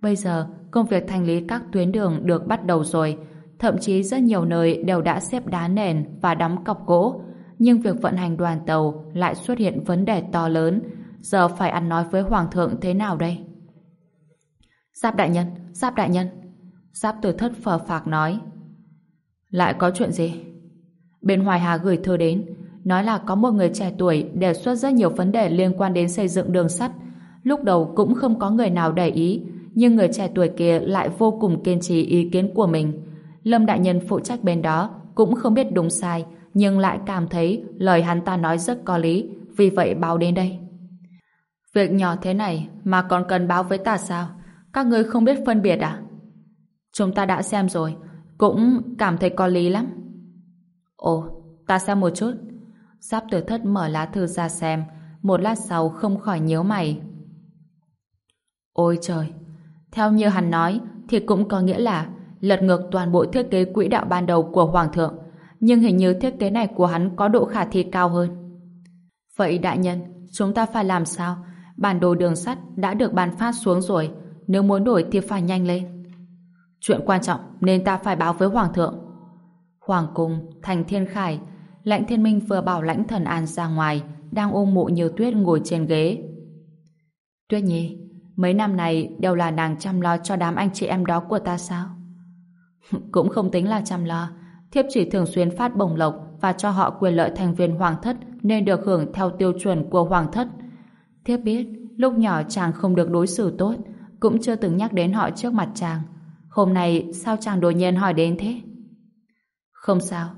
[SPEAKER 1] Bây giờ, công việc thanh lý các tuyến đường được bắt đầu rồi, thậm chí rất nhiều nơi đều đã xếp đá nền và đóng cọc gỗ, nhưng việc vận hành đoàn tàu lại xuất hiện vấn đề to lớn, giờ phải ăn nói với Hoàng thượng thế nào đây? Giáp đại nhân, Giáp đại nhân. Giáp từ thất phờ phạc nói. Lại có chuyện gì? Bên Hoài Hà gửi thư đến, nói là có một người trẻ tuổi đề xuất rất nhiều vấn đề liên quan đến xây dựng đường sắt. Lúc đầu cũng không có người nào để ý, nhưng người trẻ tuổi kia lại vô cùng kiên trì ý kiến của mình. Lâm Đại Nhân phụ trách bên đó cũng không biết đúng sai, nhưng lại cảm thấy lời hắn ta nói rất có lý, vì vậy báo đến đây. Việc nhỏ thế này mà còn cần báo với ta sao? Các ngươi không biết phân biệt à? Chúng ta đã xem rồi, cũng cảm thấy có lý lắm. Ồ, ta xem một chút. Giáp tử thất mở lá thư ra xem, một lát sau không khỏi nhớ mày. Ôi trời! Theo như hắn nói, thì cũng có nghĩa là lật ngược toàn bộ thiết kế quỹ đạo ban đầu của Hoàng thượng. Nhưng hình như thiết kế này của hắn có độ khả thi cao hơn. Vậy đại nhân, chúng ta phải làm sao? Bản đồ đường sắt đã được bàn phát xuống rồi. Nếu muốn đổi thì phải nhanh lên. Chuyện quan trọng nên ta phải báo với Hoàng thượng. Hoàng cung, thành thiên khải, lãnh thiên minh vừa bảo lãnh thần an ra ngoài, đang ôm mộ nhiều tuyết ngồi trên ghế. Tuyết nhi, mấy năm này đều là nàng chăm lo cho đám anh chị em đó của ta sao? Cũng không tính là chăm lo, thiếp chỉ thường xuyên phát bổng lộc và cho họ quyền lợi thành viên hoàng thất nên được hưởng theo tiêu chuẩn của hoàng thất. Thiếp biết, lúc nhỏ chàng không được đối xử tốt, cũng chưa từng nhắc đến họ trước mặt chàng. Hôm nay sao chàng đột nhiên hỏi đến thế? Không sao,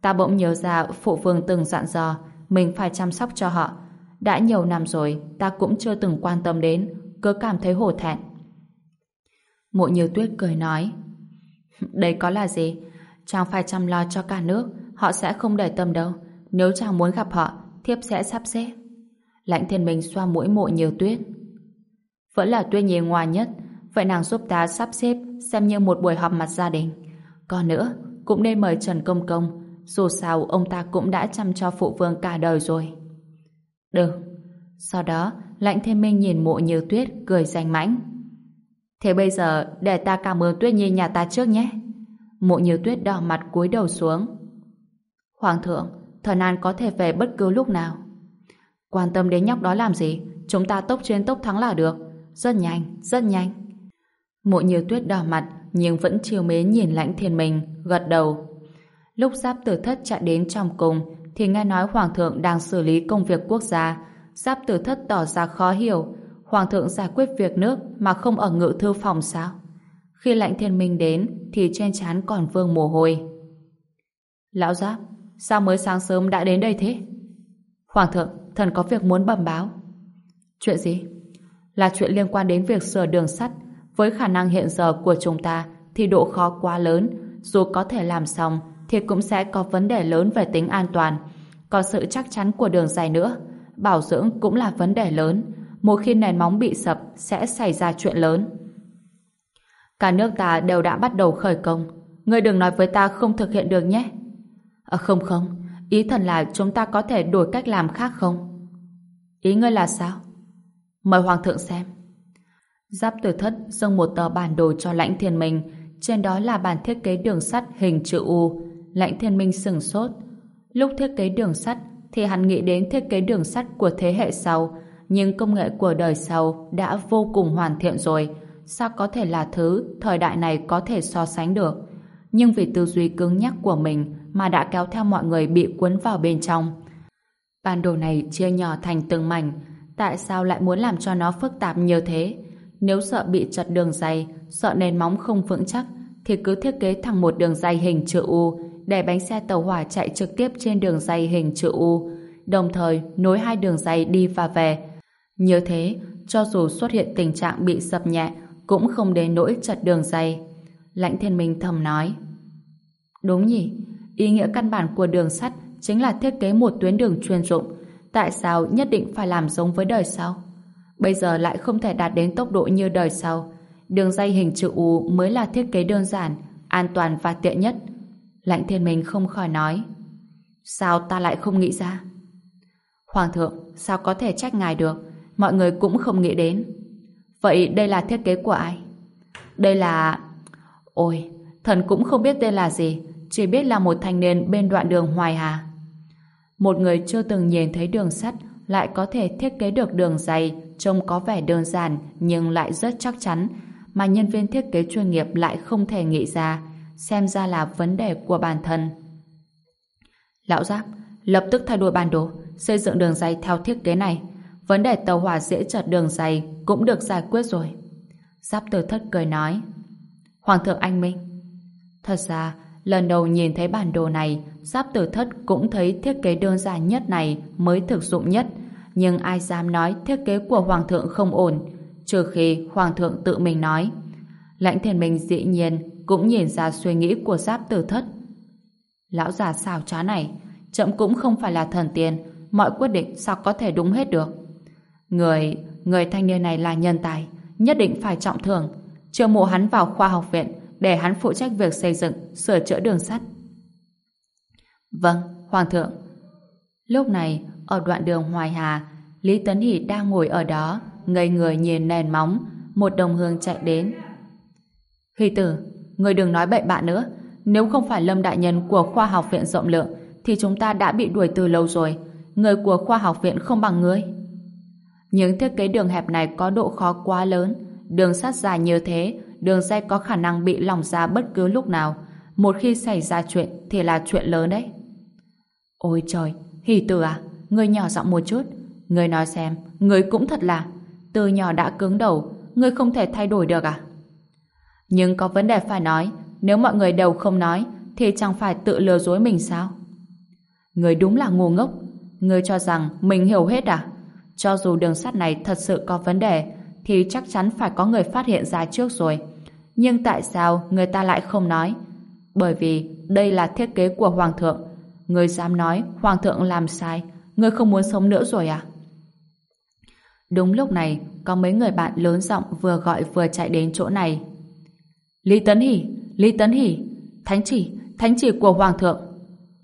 [SPEAKER 1] ta bỗng nhớ ra phụ vương từng dặn dò mình phải chăm sóc cho họ. Đã nhiều năm rồi, ta cũng chưa từng quan tâm đến, cứ cảm thấy hổ thẹn. Mộ như tuyết cười nói, đây có là gì? Chàng phải chăm lo cho cả nước, họ sẽ không để tâm đâu. Nếu chàng muốn gặp họ, thiếp sẽ sắp xếp. Lãnh thiên minh xoa mũi mộ nhiều tuyết. Vẫn là tuyết nhìn ngoài nhất, vậy nàng giúp ta sắp xếp xem như một buổi họp mặt gia đình. Còn nữa, cũng nên mời Trần Công Công, dù sao ông ta cũng đã chăm cho phụ vương cả đời rồi. Được. Sau đó, lãnh thiên minh nhìn mộ nhiều tuyết, cười danh mãnh. Thế bây giờ, để ta cảm ơn tuyết nhi nhà ta trước nhé. Mộ như tuyết đỏ mặt cúi đầu xuống. Hoàng thượng, thần an có thể về bất cứ lúc nào. Quan tâm đến nhóc đó làm gì? Chúng ta tốc trên tốc thắng là được. Rất nhanh, rất nhanh. Mộ như tuyết đỏ mặt, nhưng vẫn chiều mến nhìn lãnh thiên mình gật đầu. Lúc giáp tử thất chạy đến trong cùng thì nghe nói Hoàng thượng đang xử lý công việc quốc gia. Giáp tử thất tỏ ra khó hiểu. Hoàng thượng giải quyết việc nước mà không ở ngự thư phòng sao? Khi lạnh thiên minh đến, thì trên trán còn vương mồ hôi. Lão giáp, sao mới sáng sớm đã đến đây thế? Hoàng thượng, thần có việc muốn bẩm báo. Chuyện gì? Là chuyện liên quan đến việc sửa đường sắt. Với khả năng hiện giờ của chúng ta thì độ khó quá lớn. Dù có thể làm xong thì cũng sẽ có vấn đề lớn về tính an toàn. có sự chắc chắn của đường dài nữa. Bảo dưỡng cũng là vấn đề lớn. Một khi nền móng bị sập sẽ xảy ra chuyện lớn. Cả nước ta đều đã bắt đầu khởi công. Ngươi đừng nói với ta không thực hiện được nhé. À, không không, ý thần là chúng ta có thể đổi cách làm khác không? Ý ngươi là sao? Mời Hoàng thượng xem. Giáp tử thất dâng một tờ bản đồ cho lãnh thiên minh, trên đó là bản thiết kế đường sắt hình chữ U. Lãnh thiên minh sừng sốt. Lúc thiết kế đường sắt thì hắn nghĩ đến thiết kế đường sắt của thế hệ sau, nhưng công nghệ của đời sau đã vô cùng hoàn thiện rồi. Sao có thể là thứ thời đại này có thể so sánh được? Nhưng vì tư duy cứng nhắc của mình mà đã kéo theo mọi người bị cuốn vào bên trong. Bản đồ này chia nhỏ thành từng mảnh, tại sao lại muốn làm cho nó phức tạp như thế? Nếu sợ bị chật đường dày, sợ nền móng không vững chắc, thì cứ thiết kế thẳng một đường dây hình chữ U để bánh xe tàu hỏa chạy trực tiếp trên đường dây hình chữ U, đồng thời nối hai đường dây đi và về. Như thế, cho dù xuất hiện tình trạng bị sập nhẹ, cũng không đến nỗi chật đường dây. Lãnh thiên minh thầm nói. Đúng nhỉ, ý nghĩa căn bản của đường sắt chính là thiết kế một tuyến đường chuyên dụng. Tại sao nhất định phải làm giống với đời sau? Bây giờ lại không thể đạt đến tốc độ như đời sau. Đường dây hình chữ U mới là thiết kế đơn giản, an toàn và tiện nhất. Lãnh thiên minh không khỏi nói. Sao ta lại không nghĩ ra? Hoàng thượng, sao có thể trách ngài được? Mọi người cũng không nghĩ đến. Vậy đây là thiết kế của ai? Đây là... Ôi, thần cũng không biết tên là gì, chỉ biết là một thanh niên bên đoạn đường Hoài Hà. Một người chưa từng nhìn thấy đường sắt lại có thể thiết kế được đường dày trông có vẻ đơn giản nhưng lại rất chắc chắn mà nhân viên thiết kế chuyên nghiệp lại không thể nghĩ ra xem ra là vấn đề của bản thân. Lão Giáp, lập tức thay đổi bản đồ xây dựng đường dây theo thiết kế này vấn đề tàu hỏa dễ chật đường dày cũng được giải quyết rồi. Giáp tử thất cười nói Hoàng thượng anh Minh Thật ra, lần đầu nhìn thấy bản đồ này Giáp tử thất cũng thấy thiết kế đơn giản nhất này mới thực dụng nhất nhưng ai dám nói thiết kế của Hoàng thượng không ổn trừ khi Hoàng thượng tự mình nói. Lãnh thiên minh dĩ nhiên cũng nhìn ra suy nghĩ của giáp tử thất. Lão già xào trá này, chậm cũng không phải là thần tiên, mọi quyết định sao có thể đúng hết được. Người, người thanh niên này là nhân tài, nhất định phải trọng thưởng, Chưa mộ hắn vào khoa học viện để hắn phụ trách việc xây dựng, sửa chữa đường sắt. Vâng, Hoàng thượng. Lúc này, ở đoạn đường Hoài Hà, Lý Tấn Hỷ đang ngồi ở đó, ngây người nhìn nền móng, một đồng hương chạy đến. Hỷ tử, người đừng nói bậy bạ nữa, nếu không phải Lâm Đại Nhân của khoa học viện rộng lượng, thì chúng ta đã bị đuổi từ lâu rồi. Người của khoa học viện không bằng ngươi. Những thiết kế đường hẹp này có độ khó quá lớn, đường sắt dài như thế, đường dây có khả năng bị lỏng ra bất cứ lúc nào. Một khi xảy ra chuyện thì là chuyện lớn đấy. Ôi trời, hỷ tử à, ngươi nhỏ giọng một chút. Ngươi nói xem, ngươi cũng thật là, từ nhỏ đã cứng đầu, ngươi không thể thay đổi được à? Nhưng có vấn đề phải nói, nếu mọi người đều không nói, thì chẳng phải tự lừa dối mình sao? Người đúng là ngu ngốc. người cho rằng mình hiểu hết à? Cho dù đường sắt này thật sự có vấn đề, thì chắc chắn phải có người phát hiện ra trước rồi. Nhưng tại sao người ta lại không nói? Bởi vì đây là thiết kế của Hoàng thượng. Người dám nói Hoàng thượng làm sai, người không muốn sống nữa rồi à? Đúng lúc này, có mấy người bạn lớn giọng vừa gọi vừa chạy đến chỗ này. Lý Tấn Hỷ, Lý Tấn Hỷ, thánh chỉ, thánh chỉ của Hoàng thượng.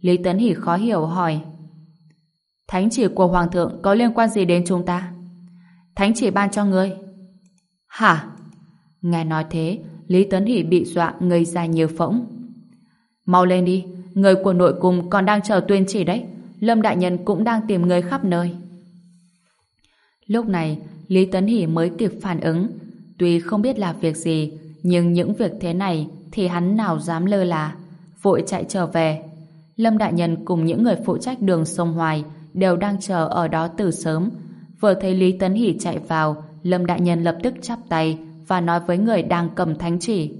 [SPEAKER 1] Lý Tấn Hỷ khó hiểu hỏi. Thánh chỉ của Hoàng thượng có liên quan gì đến chúng ta? Thánh chỉ ban cho ngươi. Hả? Nghe nói thế, Lý Tấn Hỷ bị dọa ngây ra nhiều phỗng. Mau lên đi, người của nội cung còn đang chờ tuyên chỉ đấy. Lâm Đại Nhân cũng đang tìm người khắp nơi. Lúc này, Lý Tấn Hỷ mới kịp phản ứng. Tuy không biết là việc gì, nhưng những việc thế này thì hắn nào dám lơ là. Vội chạy trở về. Lâm Đại Nhân cùng những người phụ trách đường sông Hoài đều đang chờ ở đó từ sớm. Vừa thấy Lý Tấn Hỷ chạy vào, Lâm Đại Nhân lập tức chắp tay và nói với người đang cầm thánh chỉ.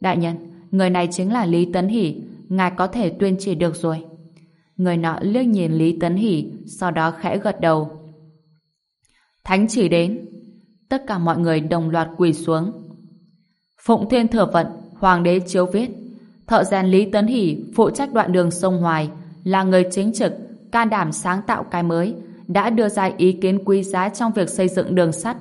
[SPEAKER 1] Đại Nhân, người này chính là Lý Tấn Hỷ, ngài có thể tuyên chỉ được rồi. Người nọ liếc nhìn Lý Tấn Hỷ, sau đó khẽ gật đầu. Thánh chỉ đến. Tất cả mọi người đồng loạt quỳ xuống. Phụng Thiên Thừa Vận, Hoàng đế chiếu viết. Thợ rèn Lý Tấn Hỷ phụ trách đoạn đường sông Hoài, là người chính trực, can đảm sáng tạo cái mới, đã đưa ra ý kiến quý giá trong việc xây dựng đường sắt.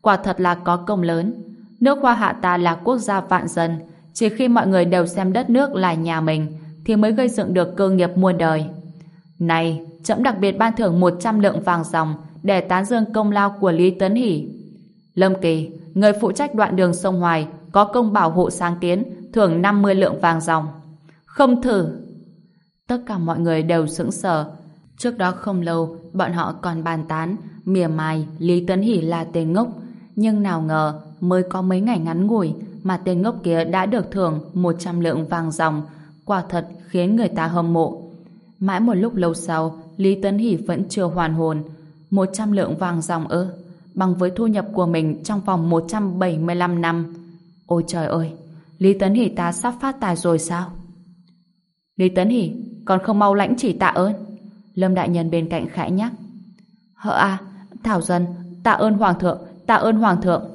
[SPEAKER 1] Quả thật là có công lớn. Nước Hoa Hạ ta là quốc gia vạn dân, chỉ khi mọi người đều xem đất nước là nhà mình, thì mới gây dựng được cơ nghiệp muôn đời. Này, trẫm đặc biệt ban thưởng 100 lượng vàng dòng để tán dương công lao của Lý Tấn Hỷ. Lâm Kỳ, người phụ trách đoạn đường sông Hoài, có công bảo hộ sáng kiến, thưởng 50 lượng vàng dòng. Không thử. Tất cả mọi người đều sững sờ. Trước đó không lâu, bọn họ còn bàn tán, mỉa mai Lý Tấn Hỷ là tên ngốc. Nhưng nào ngờ, mới có mấy ngày ngắn ngủi mà tên ngốc kia đã được thưởng 100 lượng vàng dòng. Quả thật khiến người ta hâm mộ. Mãi một lúc lâu sau, Lý Tấn Hỷ vẫn chưa hoàn hồn. 100 lượng vàng dòng ơ Bằng với thu nhập của mình trong vòng 175 năm. Ôi trời ơi! Lý Tấn Hỷ ta sắp phát tài rồi sao? Lý Tấn Hỷ, còn không mau lãnh chỉ tạ ơn. Lâm Đại Nhân bên cạnh khẽ nhắc. Hợ à, Thảo Dân, tạ ơn Hoàng thượng, tạ ơn Hoàng thượng.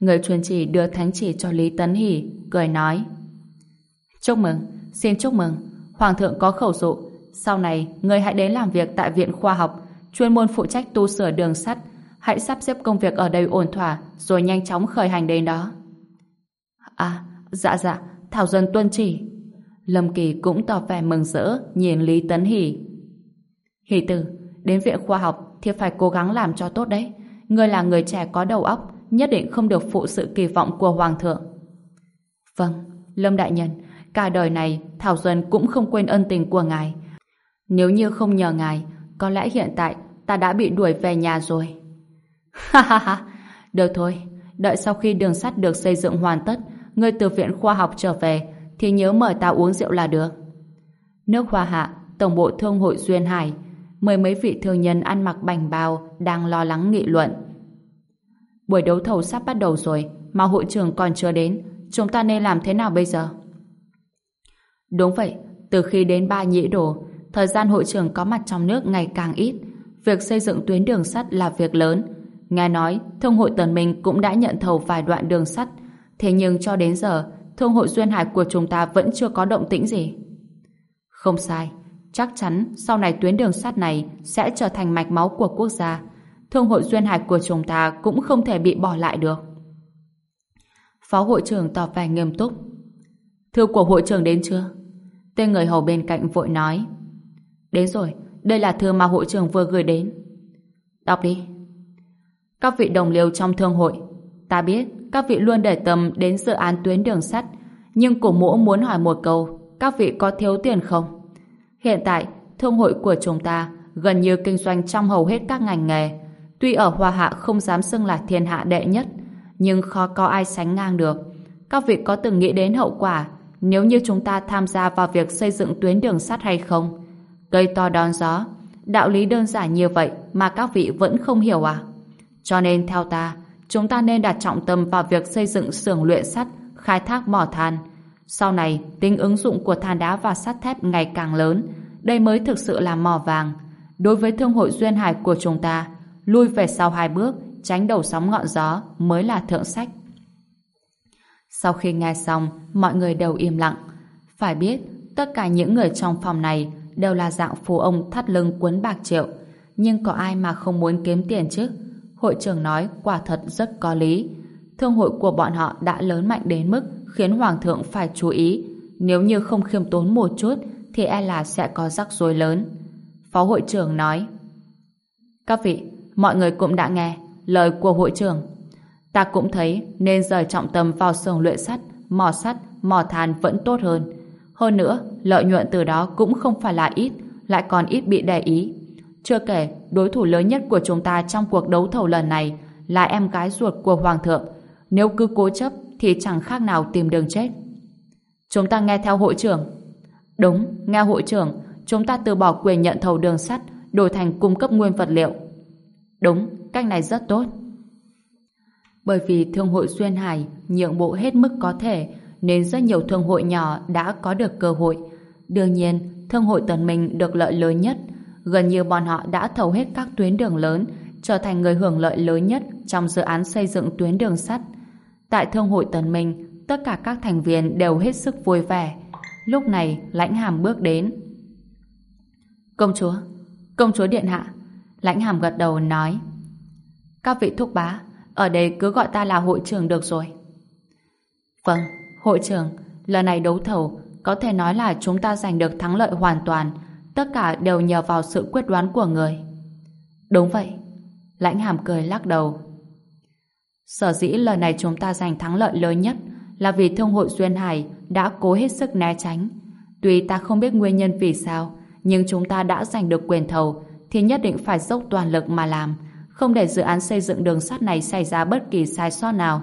[SPEAKER 1] Người truyền chỉ đưa thánh chỉ cho Lý Tấn Hỷ, cười nói. Chúc mừng, xin chúc mừng. Hoàng thượng có khẩu dụ, sau này người hãy đến làm việc tại Viện Khoa học, chuyên môn phụ trách tu sửa đường sắt. Hãy sắp xếp công việc ở đây ổn thỏa, rồi nhanh chóng khởi hành đến đó. À, dạ dạ, Thảo Dân tuân chỉ. Lâm Kỳ cũng tỏ vẻ mừng rỡ, nhìn Lý Tấn Hỷ. Hỷ tử, đến viện khoa học thì phải cố gắng làm cho tốt đấy. Ngươi là người trẻ có đầu óc, nhất định không được phụ sự kỳ vọng của Hoàng thượng. Vâng, Lâm Đại Nhân, cả đời này Thảo Duân cũng không quên ân tình của ngài. Nếu như không nhờ ngài, có lẽ hiện tại ta đã bị đuổi về nhà rồi. Ha ha ha, được thôi, đợi sau khi đường sắt được xây dựng hoàn tất, ngươi từ viện khoa học trở về, thì nhớ mời ta uống rượu là được. Nước Hoa Hạ, Tổng bộ Thương hội Duyên Hải, mười mấy vị thương nhân ăn mặc bành bao đang lo lắng nghị luận. Buổi đấu thầu sắp bắt đầu rồi, mà hội trưởng còn chưa đến, chúng ta nên làm thế nào bây giờ? Đúng vậy, từ khi đến ba nhĩ đồ, thời gian hội trưởng có mặt trong nước ngày càng ít. Việc xây dựng tuyến đường sắt là việc lớn. Nghe nói, Thương hội Tần Minh cũng đã nhận thầu vài đoạn đường sắt, thế nhưng cho đến giờ, thương hội duyên hải của chúng ta vẫn chưa có động tĩnh gì. Không sai, chắc chắn sau này tuyến đường sắt này sẽ trở thành mạch máu của quốc gia. Thương hội duyên hải của chúng ta cũng không thể bị bỏ lại được. Phó hội trưởng tỏ vẻ nghiêm túc. Thư của hội trưởng đến chưa? Tên người hầu bên cạnh vội nói. Đến rồi, đây là thư mà hội trưởng vừa gửi đến. Đọc đi. Các vị đồng liêu trong thương hội, ta biết các vị luôn để tâm đến dự án tuyến đường sắt, nhưng cổ mũ muốn hỏi một câu, các vị có thiếu tiền không? Hiện tại, thương hội của chúng ta gần như kinh doanh trong hầu hết các ngành nghề. Tuy ở Hoa Hạ không dám xưng là thiên hạ đệ nhất, nhưng khó có ai sánh ngang được. Các vị có từng nghĩ đến hậu quả nếu như chúng ta tham gia vào việc xây dựng tuyến đường sắt hay không? Cây to đón gió, đạo lý đơn giản như vậy mà các vị vẫn không hiểu à? Cho nên theo ta, chúng ta nên đặt trọng tâm vào việc xây dựng xưởng luyện sắt, khai thác mỏ than. Sau này, tính ứng dụng của than đá và sắt thép ngày càng lớn, đây mới thực sự là mỏ vàng. Đối với thương hội duyên hải của chúng ta, lui về sau hai bước, tránh đầu sóng ngọn gió mới là thượng sách. Sau khi nghe xong, mọi người đều im lặng. Phải biết, tất cả những người trong phòng này đều là dạng phù ông thắt lưng cuốn bạc triệu. Nhưng có ai mà không muốn kiếm tiền chứ? Hội trưởng nói quả thật rất có lý. Thương hội của bọn họ đã lớn mạnh đến mức khiến Hoàng thượng phải chú ý. Nếu như không khiêm tốn một chút thì e là sẽ có rắc rối lớn. Phó hội trưởng nói Các vị, mọi người cũng đã nghe lời của hội trưởng. Ta cũng thấy nên rời trọng tâm vào xưởng luyện sắt, mỏ sắt, mỏ than vẫn tốt hơn. Hơn nữa, lợi nhuận từ đó cũng không phải là ít, lại còn ít bị đề ý. Chưa kể, đối thủ lớn nhất của chúng ta trong cuộc đấu thầu lần này là em gái ruột của Hoàng thượng. Nếu cứ cố chấp thì chẳng khác nào tìm đường chết. Chúng ta nghe theo hội trưởng. Đúng, nghe hội trưởng, chúng ta từ bỏ quyền nhận thầu đường sắt đổi thành cung cấp nguyên vật liệu. Đúng, cách này rất tốt. Bởi vì Thương hội xuyên Hải nhượng bộ hết mức có thể nên rất nhiều thương hội nhỏ đã có được cơ hội. Đương nhiên, Thương hội Tần Minh được lợi lớn nhất. Gần như bọn họ đã thầu hết các tuyến đường lớn trở thành người hưởng lợi lớn nhất trong dự án xây dựng tuyến đường sắt. Tại Thương hội Tần Minh, tất cả các thành viên đều hết sức vui vẻ. Lúc này, Lãnh Hàm bước đến. Công chúa, công chúa Điện Hạ. Lãnh Hàm gật đầu nói. Các vị thúc bá, ở đây cứ gọi ta là hội trưởng được rồi. Vâng, hội trưởng, lần này đấu thầu có thể nói là chúng ta giành được thắng lợi hoàn toàn, tất cả đều nhờ vào sự quyết đoán của người. Đúng vậy. Lãnh hàm cười lắc đầu. Sở dĩ lần này chúng ta giành thắng lợi lớn nhất là vì Thương hội Duyên Hải đã cố hết sức né tránh. Tuy ta không biết nguyên nhân vì sao, nhưng chúng ta đã giành được quyền thầu thì nhất định phải dốc toàn lực mà làm, không để dự án xây dựng đường sắt này xảy ra bất kỳ sai sót nào.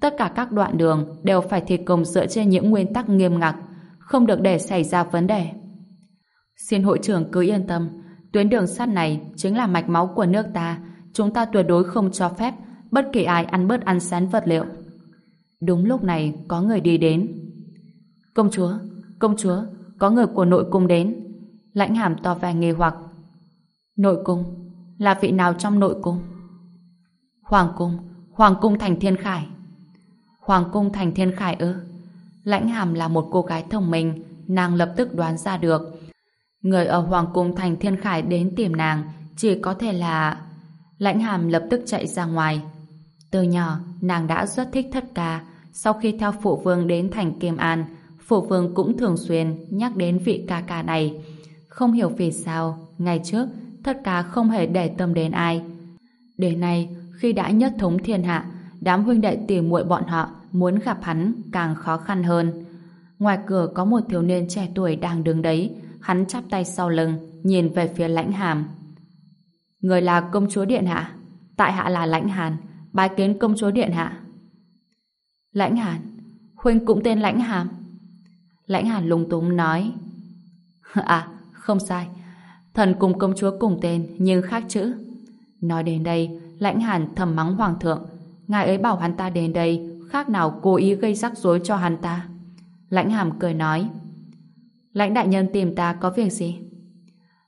[SPEAKER 1] Tất cả các đoạn đường đều phải thi công dựa trên những nguyên tắc nghiêm ngặt, không được để xảy ra vấn đề. Xin hội trưởng cứ yên tâm, tuyến đường sắt này chính là mạch máu của nước ta, chúng ta tuyệt đối không cho phép bất kỳ ai ăn bớt ăn xén vật liệu. Đúng lúc này có người đi đến. Công chúa, công chúa, có người của nội cung đến. Lãnh hàm to vẻ nghi hoặc. Nội cung, là vị nào trong nội cung? Hoàng cung, Hoàng cung thành thiên khải. Hoàng cung thành thiên khải ư? Lãnh hàm là một cô gái thông minh, nàng lập tức đoán ra được. Người ở Hoàng cung thành thiên khải đến tìm nàng chỉ có thể là... Lãnh hàm lập tức chạy ra ngoài. Từ nhỏ, nàng đã rất thích thất ca. Sau khi theo phụ vương đến thành Kim An, phụ vương cũng thường xuyên nhắc đến vị ca ca này. Không hiểu vì sao, ngày trước, thất ca không hề để tâm đến ai. Đến nay, khi đã nhất thống thiên hạ, đám huynh đệ tìm muội bọn họ muốn gặp hắn càng khó khăn hơn. Ngoài cửa có một thiếu niên trẻ tuổi đang đứng đấy, hắn chắp tay sau lưng, nhìn về phía lãnh hàm. Người là công chúa điện hạ, tại hạ là lãnh hàn, bái kiến công chúa điện hạ. Lãnh hàn, huynh cũng tên lãnh hàm. Lãnh hàn lúng túng nói. À, không sai, Thần cùng công chúa cùng tên nhưng khác chữ. Nói đến đây, lãnh hàn thầm mắng hoàng thượng. Ngài ấy bảo hắn ta đến đây khác nào cố ý gây rắc rối cho hắn ta. Lãnh hàm cười nói Lãnh đại nhân tìm ta có việc gì?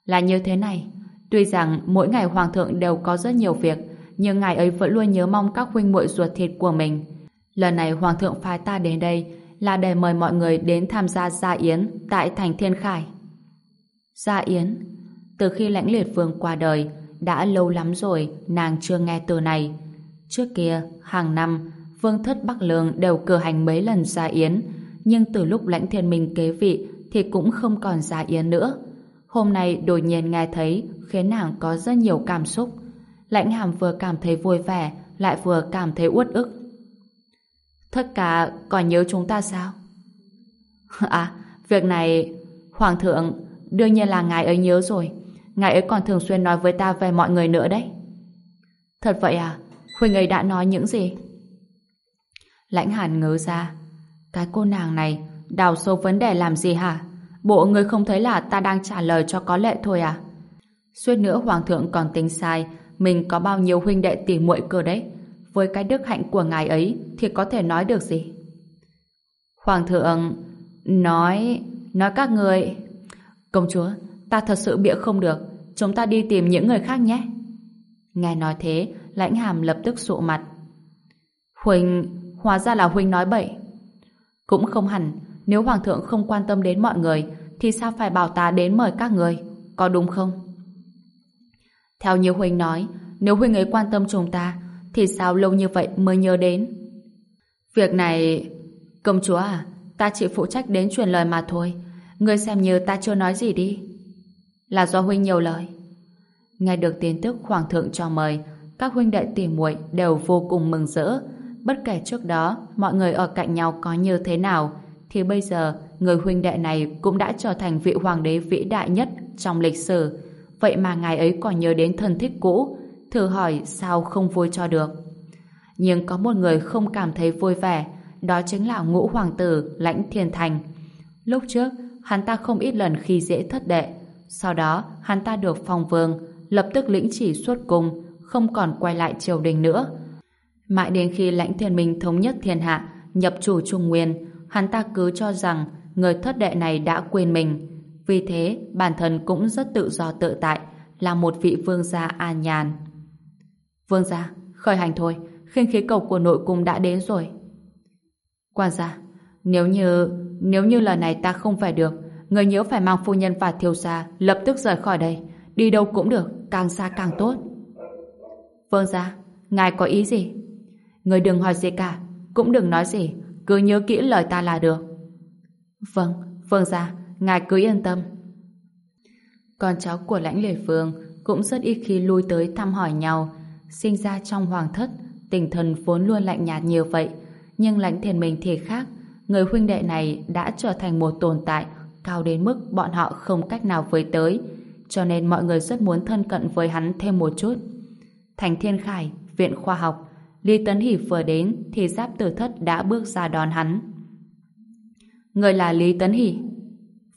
[SPEAKER 1] Là như thế này Tuy rằng mỗi ngày hoàng thượng đều có rất nhiều việc nhưng ngài ấy vẫn luôn nhớ mong các huynh muội ruột thịt của mình. Lần này hoàng thượng phái ta đến đây là để mời mọi người đến tham gia gia yến tại thành Thiên Khải. Gia yến? Từ khi lãnh liệt vương qua đời, đã lâu lắm rồi nàng chưa nghe từ này. Trước kia, hàng năm, vương thất Bắc Lương đều cử hành mấy lần gia yến, nhưng từ lúc lãnh thiên minh kế vị thì cũng không còn giả yến nữa. Hôm nay đột nhiên nghe thấy khiến nàng có rất nhiều cảm xúc. Lãnh hàm vừa cảm thấy vui vẻ, lại vừa cảm thấy uất ức. Tất cả còn nhớ chúng ta sao? À, việc này... Hoàng thượng, đương nhiên là ngài ấy nhớ rồi. Ngài ấy còn thường xuyên nói với ta về mọi người nữa đấy. Thật vậy à? Huynh ấy đã nói những gì? Lãnh hàn ngớ ra. Cái cô nàng này đào sâu vấn đề làm gì hả? Bộ người không thấy là ta đang trả lời cho có lệ thôi à? Suốt nữa hoàng thượng còn tính sai, mình có bao nhiêu huynh đệ tỉ muội cơ đấy. Với cái đức hạnh của ngài ấy thì có thể nói được gì? Hoàng thượng, nói nói các người công chúa, ta thật sự bịa không được chúng ta đi tìm những người khác nhé nghe nói thế, lãnh hàm lập tức sụ mặt Huynh hóa ra là huynh nói bậy cũng không hẳn nếu Hoàng thượng không quan tâm đến mọi người thì sao phải bảo ta đến mời các người? Có đúng không? Theo như huynh nói nếu huynh ấy quan tâm chúng ta thì sao lâu như vậy mới nhớ đến? Việc này công chúa à ta chỉ phụ trách đến truyền lời mà thôi. Ngươi xem như ta chưa nói gì đi. Là do huynh nhiều lời. Nghe được tin tức hoàng thượng cho mời, các huynh đệ tỉ muội đều vô cùng mừng rỡ. Bất kể trước đó mọi người ở cạnh nhau có như thế nào, thì bây giờ người huynh đệ này cũng đã trở thành vị hoàng đế vĩ đại nhất trong lịch sử. Vậy mà ngài ấy còn nhớ đến thân thích cũ, thử hỏi sao không vui cho được. Nhưng có một người không cảm thấy vui vẻ, đó chính là ngũ hoàng tử Lãnh Thiên Thành. Lúc trước, hắn ta không ít lần khi dễ thất đệ, sau đó, hắn ta được phong vương, lập tức lĩnh chỉ xuất cung, không còn quay lại triều đình nữa. Mãi đến khi lãnh thiên minh thống nhất thiên hạ, nhập chủ Trung Nguyên, hắn ta cứ cho rằng người thất đệ này đã quên mình. Vì thế, bản thân cũng rất tự do tự tại, là một vị vương gia an nhàn. Vương gia, khởi hành thôi, khinh khí cầu của nội cung đã đến rồi. Quan gia, nếu như nếu như lần này ta không phải được, người nhớ phải mang phu nhân và thiếu gia lập tức rời khỏi đây. Đi đâu cũng được, càng xa càng tốt. vương gia, ngài có ý gì? Người đừng hỏi gì cả, cũng đừng nói gì, cứ nhớ kỹ lời ta là được. Vâng, vâng ra, ngài cứ yên tâm. Con cháu của lãnh lệ phương cũng rất ít khi lui tới thăm hỏi nhau, sinh ra trong hoàng thất, tình thần vốn luôn lạnh nhạt như vậy, nhưng lãnh thiền mình thì khác, người huynh đệ này đã trở thành một tồn tại cao đến mức bọn họ không cách nào với tới, cho nên mọi người rất muốn thân cận với hắn thêm một chút. Thành Thiên Khải, Viện Khoa học, Lý Tấn Hỷ vừa đến thì Giáp Tử Thất đã bước ra đón hắn. Người là Lý Tấn Hỷ?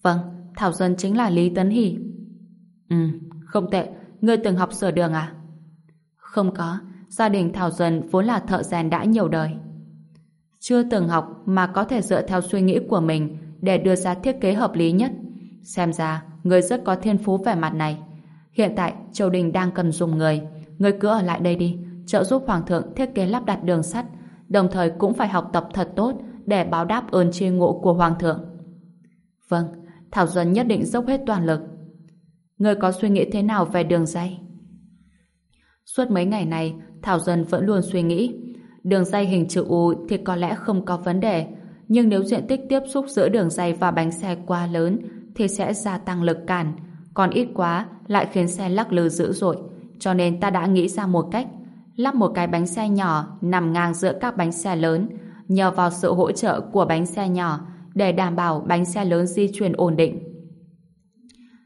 [SPEAKER 1] Vâng, Thảo Dân chính là Lý Tấn Hỷ. Ừ, không tệ, ngươi từng học sửa đường à? Không có, gia đình Thảo Dân vốn là thợ rèn đã nhiều đời. Chưa từng học mà có thể dựa theo suy nghĩ của mình để đưa ra thiết kế hợp lý nhất. Xem ra, người rất có thiên phú về mặt này. Hiện tại, triều đình đang cần dùng người. Người cứ ở lại đây đi, trợ giúp Hoàng thượng thiết kế lắp đặt đường sắt, đồng thời cũng phải học tập thật tốt để báo đáp ơn tri ngộ của Hoàng thượng. Vâng, Thảo Duân nhất định dốc hết toàn lực. Người có suy nghĩ thế nào về đường dây? Suốt mấy ngày này, Thảo Duân vẫn luôn suy nghĩ. Đường dây hình chữ U thì có lẽ không có vấn đề, nhưng nếu diện tích tiếp xúc giữa đường dây và bánh xe quá lớn thì sẽ gia tăng lực cản, còn ít quá lại khiến xe lắc lư dữ dội. Cho nên ta đã nghĩ ra một cách, lắp một cái bánh xe nhỏ nằm ngang giữa các bánh xe lớn, nhờ vào sự hỗ trợ của bánh xe nhỏ để đảm bảo bánh xe lớn di chuyển ổn định.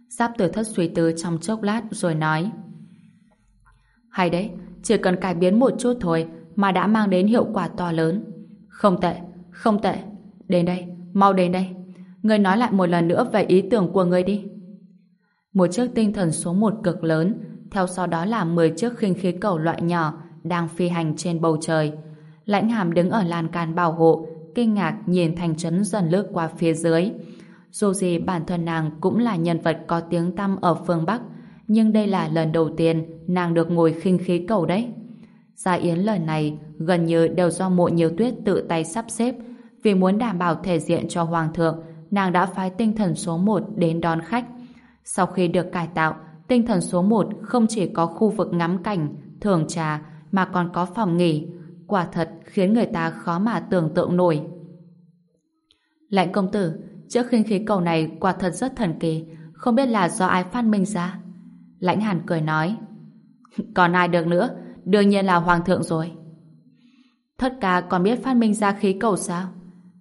[SPEAKER 1] Giáp tử thất suy tư trong chốc lát rồi nói Hay đấy, chỉ cần cải biến một chút thôi mà đã mang đến hiệu quả to lớn. Không tệ, không tệ. Đến đây, mau đến đây. Ngươi nói lại một lần nữa về ý tưởng của ngươi đi. Một chiếc tinh thần số một cực lớn, theo sau đó là 10 chiếc khinh khí cầu loại nhỏ đang phi hành trên bầu trời. Lãnh hàm đứng ở lan can bảo hộ, kinh ngạc nhìn thành trấn dần lướt qua phía dưới. Dù gì bản thân nàng cũng là nhân vật có tiếng tăm ở phương Bắc, nhưng đây là lần đầu tiên nàng được ngồi khinh khí cầu đấy. Gia Yến lần này gần như đều do mộ nhiều tuyết tự tay sắp xếp, Vì muốn đảm bảo thể diện cho Hoàng thượng, nàng đã phái tinh thần số 1 đến đón khách. Sau khi được cải tạo, tinh thần số 1 không chỉ có khu vực ngắm cảnh, thưởng trà, mà còn có phòng nghỉ. Quả thật khiến người ta khó mà tưởng tượng nổi. Lệnh công tử, chiếc khinh khí cầu này quả thật rất thần kỳ, không biết là do ai phát minh ra. Lãnh Hàn cười nói, còn ai được nữa, đương nhiên là Hoàng thượng rồi. Thất ca còn biết phát minh ra khí cầu sao?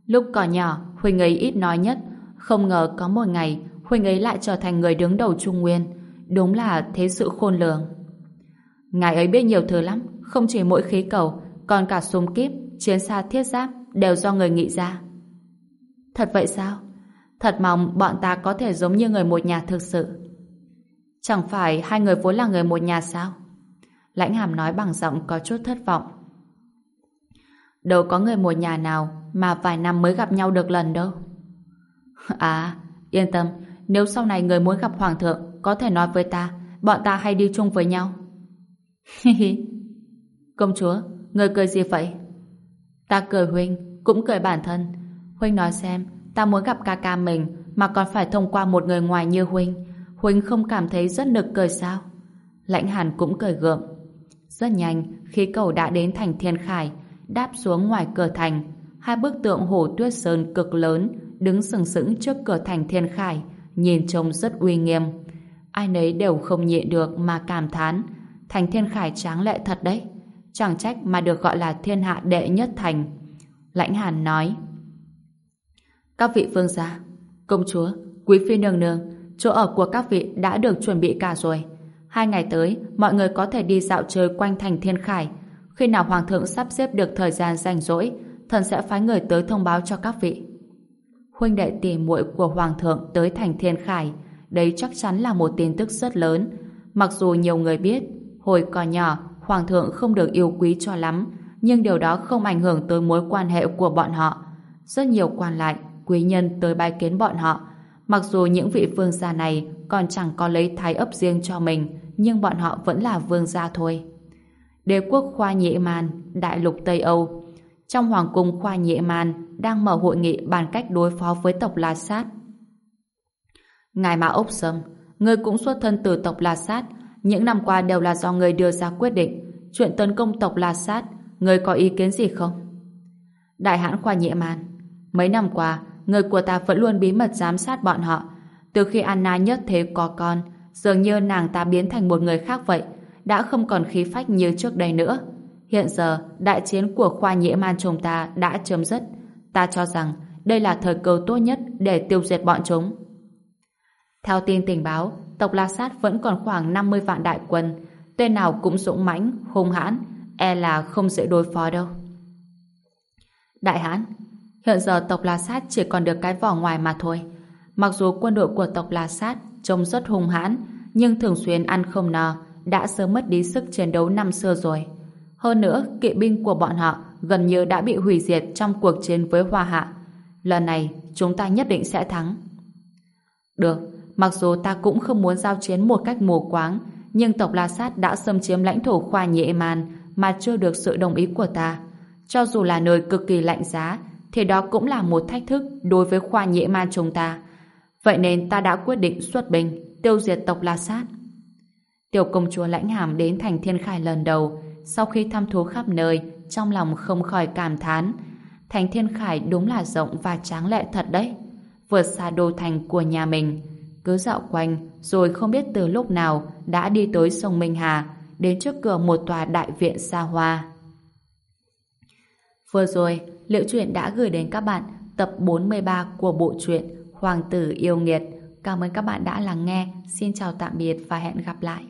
[SPEAKER 1] Lúc còn nhỏ, Huỳnh ấy ít nói nhất, không ngờ có một ngày Huỳnh ấy lại trở thành người đứng đầu Trung Nguyên. Đúng là thế sự khôn lường. Ngài ấy biết nhiều thứ lắm, không chỉ mỗi khí cầu, còn cả súng kíp, chiến xa thiết giáp đều do người nghĩ ra. Thật vậy sao? Thật mong bọn ta có thể giống như người một nhà thực sự. Chẳng phải hai người vốn là người một nhà sao? Lãnh Hàm nói bằng giọng có chút thất vọng. Đâu có người một nhà nào mà vài năm mới gặp nhau được lần đâu. À, yên tâm, nếu sau này người muốn gặp Hoàng thượng, có thể nói với ta, bọn ta hay đi chung với nhau. Hi hi. Công chúa, người cười gì vậy? Ta cười Huynh, cũng cười bản thân. Huynh nói xem, ta muốn gặp ca ca mình mà còn phải thông qua một người ngoài như Huynh. Huynh không cảm thấy rất nực cười sao? Lãnh Hàn cũng cười gượng. Rất nhanh, khí cầu đã đến thành Thiên Khải, đáp xuống ngoài cửa thành. Hai bức tượng hổ tuyết sơn cực lớn đứng sừng sững trước cửa thành Thiên Khải, nhìn trông rất uy nghiêm. Ai nấy đều không nhịn được mà cảm thán. Thành Thiên Khải tráng lệ thật đấy. Chẳng trách mà được gọi là thiên hạ đệ nhất thành. Lãnh Hàn nói Các vị vương gia, công chúa, quý phi nương nương, chỗ ở của các vị đã được chuẩn bị cả rồi. Hai ngày tới, mọi người có thể đi dạo chơi quanh thành Thiên Khải. Khi nào Hoàng thượng sắp xếp được thời gian rảnh rỗi, thần sẽ phái người tới thông báo cho các vị. Huynh đệ tỷ muội của Hoàng thượng tới thành Thiên Khải, đấy chắc chắn là một tin tức rất lớn. Mặc dù nhiều người biết, hồi còn nhỏ, Hoàng thượng không được yêu quý cho lắm, nhưng điều đó không ảnh hưởng tới mối quan hệ của bọn họ. Rất nhiều quan lại, quý nhân tới bái kiến bọn họ. Mặc dù những vị vương gia này còn chẳng có lấy thái ấp riêng cho mình, nhưng bọn họ vẫn là vương gia thôi. Đế quốc Khoa Nhị Man, Đại lục Tây Âu Trong Hoàng cung Khoa Nhị Man đang mở hội nghị bàn cách đối phó với tộc La Sát. Ngài Mã Ốc Sâm, người cũng xuất thân từ tộc La Sát, những năm qua đều là do người đưa ra quyết định. Chuyện tấn công tộc La Sát, người có ý kiến gì không? Đại hãn Khoa nhẹ Man, mấy năm qua, người của ta vẫn luôn bí mật giám sát bọn họ. Từ khi Anna nhất thế có con, dường như nàng ta biến thành một người khác vậy, đã không còn khí phách như trước đây nữa. Hiện giờ, đại chiến của khoa nhiễm man chúng ta đã chấm dứt. Ta cho rằng đây là thời cơ tốt nhất để tiêu diệt bọn chúng. Theo tin tình báo, tộc La Sát vẫn còn khoảng 50 vạn đại quân. Tên nào cũng dũng mãnh, hung hãn, e là không dễ đối phó đâu. Đại hãn, hiện giờ tộc La Sát chỉ còn được cái vỏ ngoài mà thôi. Mặc dù quân đội của tộc La Sát trông rất hung hãn, nhưng thường xuyên ăn không no, đã sớm mất đi sức chiến đấu năm xưa rồi. Hơn nữa, kỵ binh của bọn họ gần như đã bị hủy diệt trong cuộc chiến với Hoa Hạ. Lần này, chúng ta nhất định sẽ thắng. Được, mặc dù ta cũng không muốn giao chiến một cách mù quáng, nhưng tộc La Sát đã xâm chiếm lãnh thổ khoa nhệ man mà chưa được sự đồng ý của ta. Cho dù là nơi cực kỳ lạnh giá, thì đó cũng là một thách thức đối với khoa nhệ man chúng ta. Vậy nên ta đã quyết định xuất binh, tiêu diệt tộc La Sát. Tiểu công chúa lãnh hàm đến thành thiên khải lần đầu, sau khi thăm thú khắp nơi, trong lòng không khỏi cảm thán. Thành thiên khải đúng là rộng và tráng lệ thật đấy. Vượt xa đô thành của nhà mình. Cứ dạo quanh, rồi không biết từ lúc nào đã đi tới sông Minh Hà, đến trước cửa một tòa đại viện xa hoa. Vừa rồi, Liệu Truyện đã gửi đến các bạn tập 43 của bộ truyện Hoàng tử yêu nghiệt. Cảm ơn các bạn đã lắng nghe. Xin chào tạm biệt và hẹn gặp lại.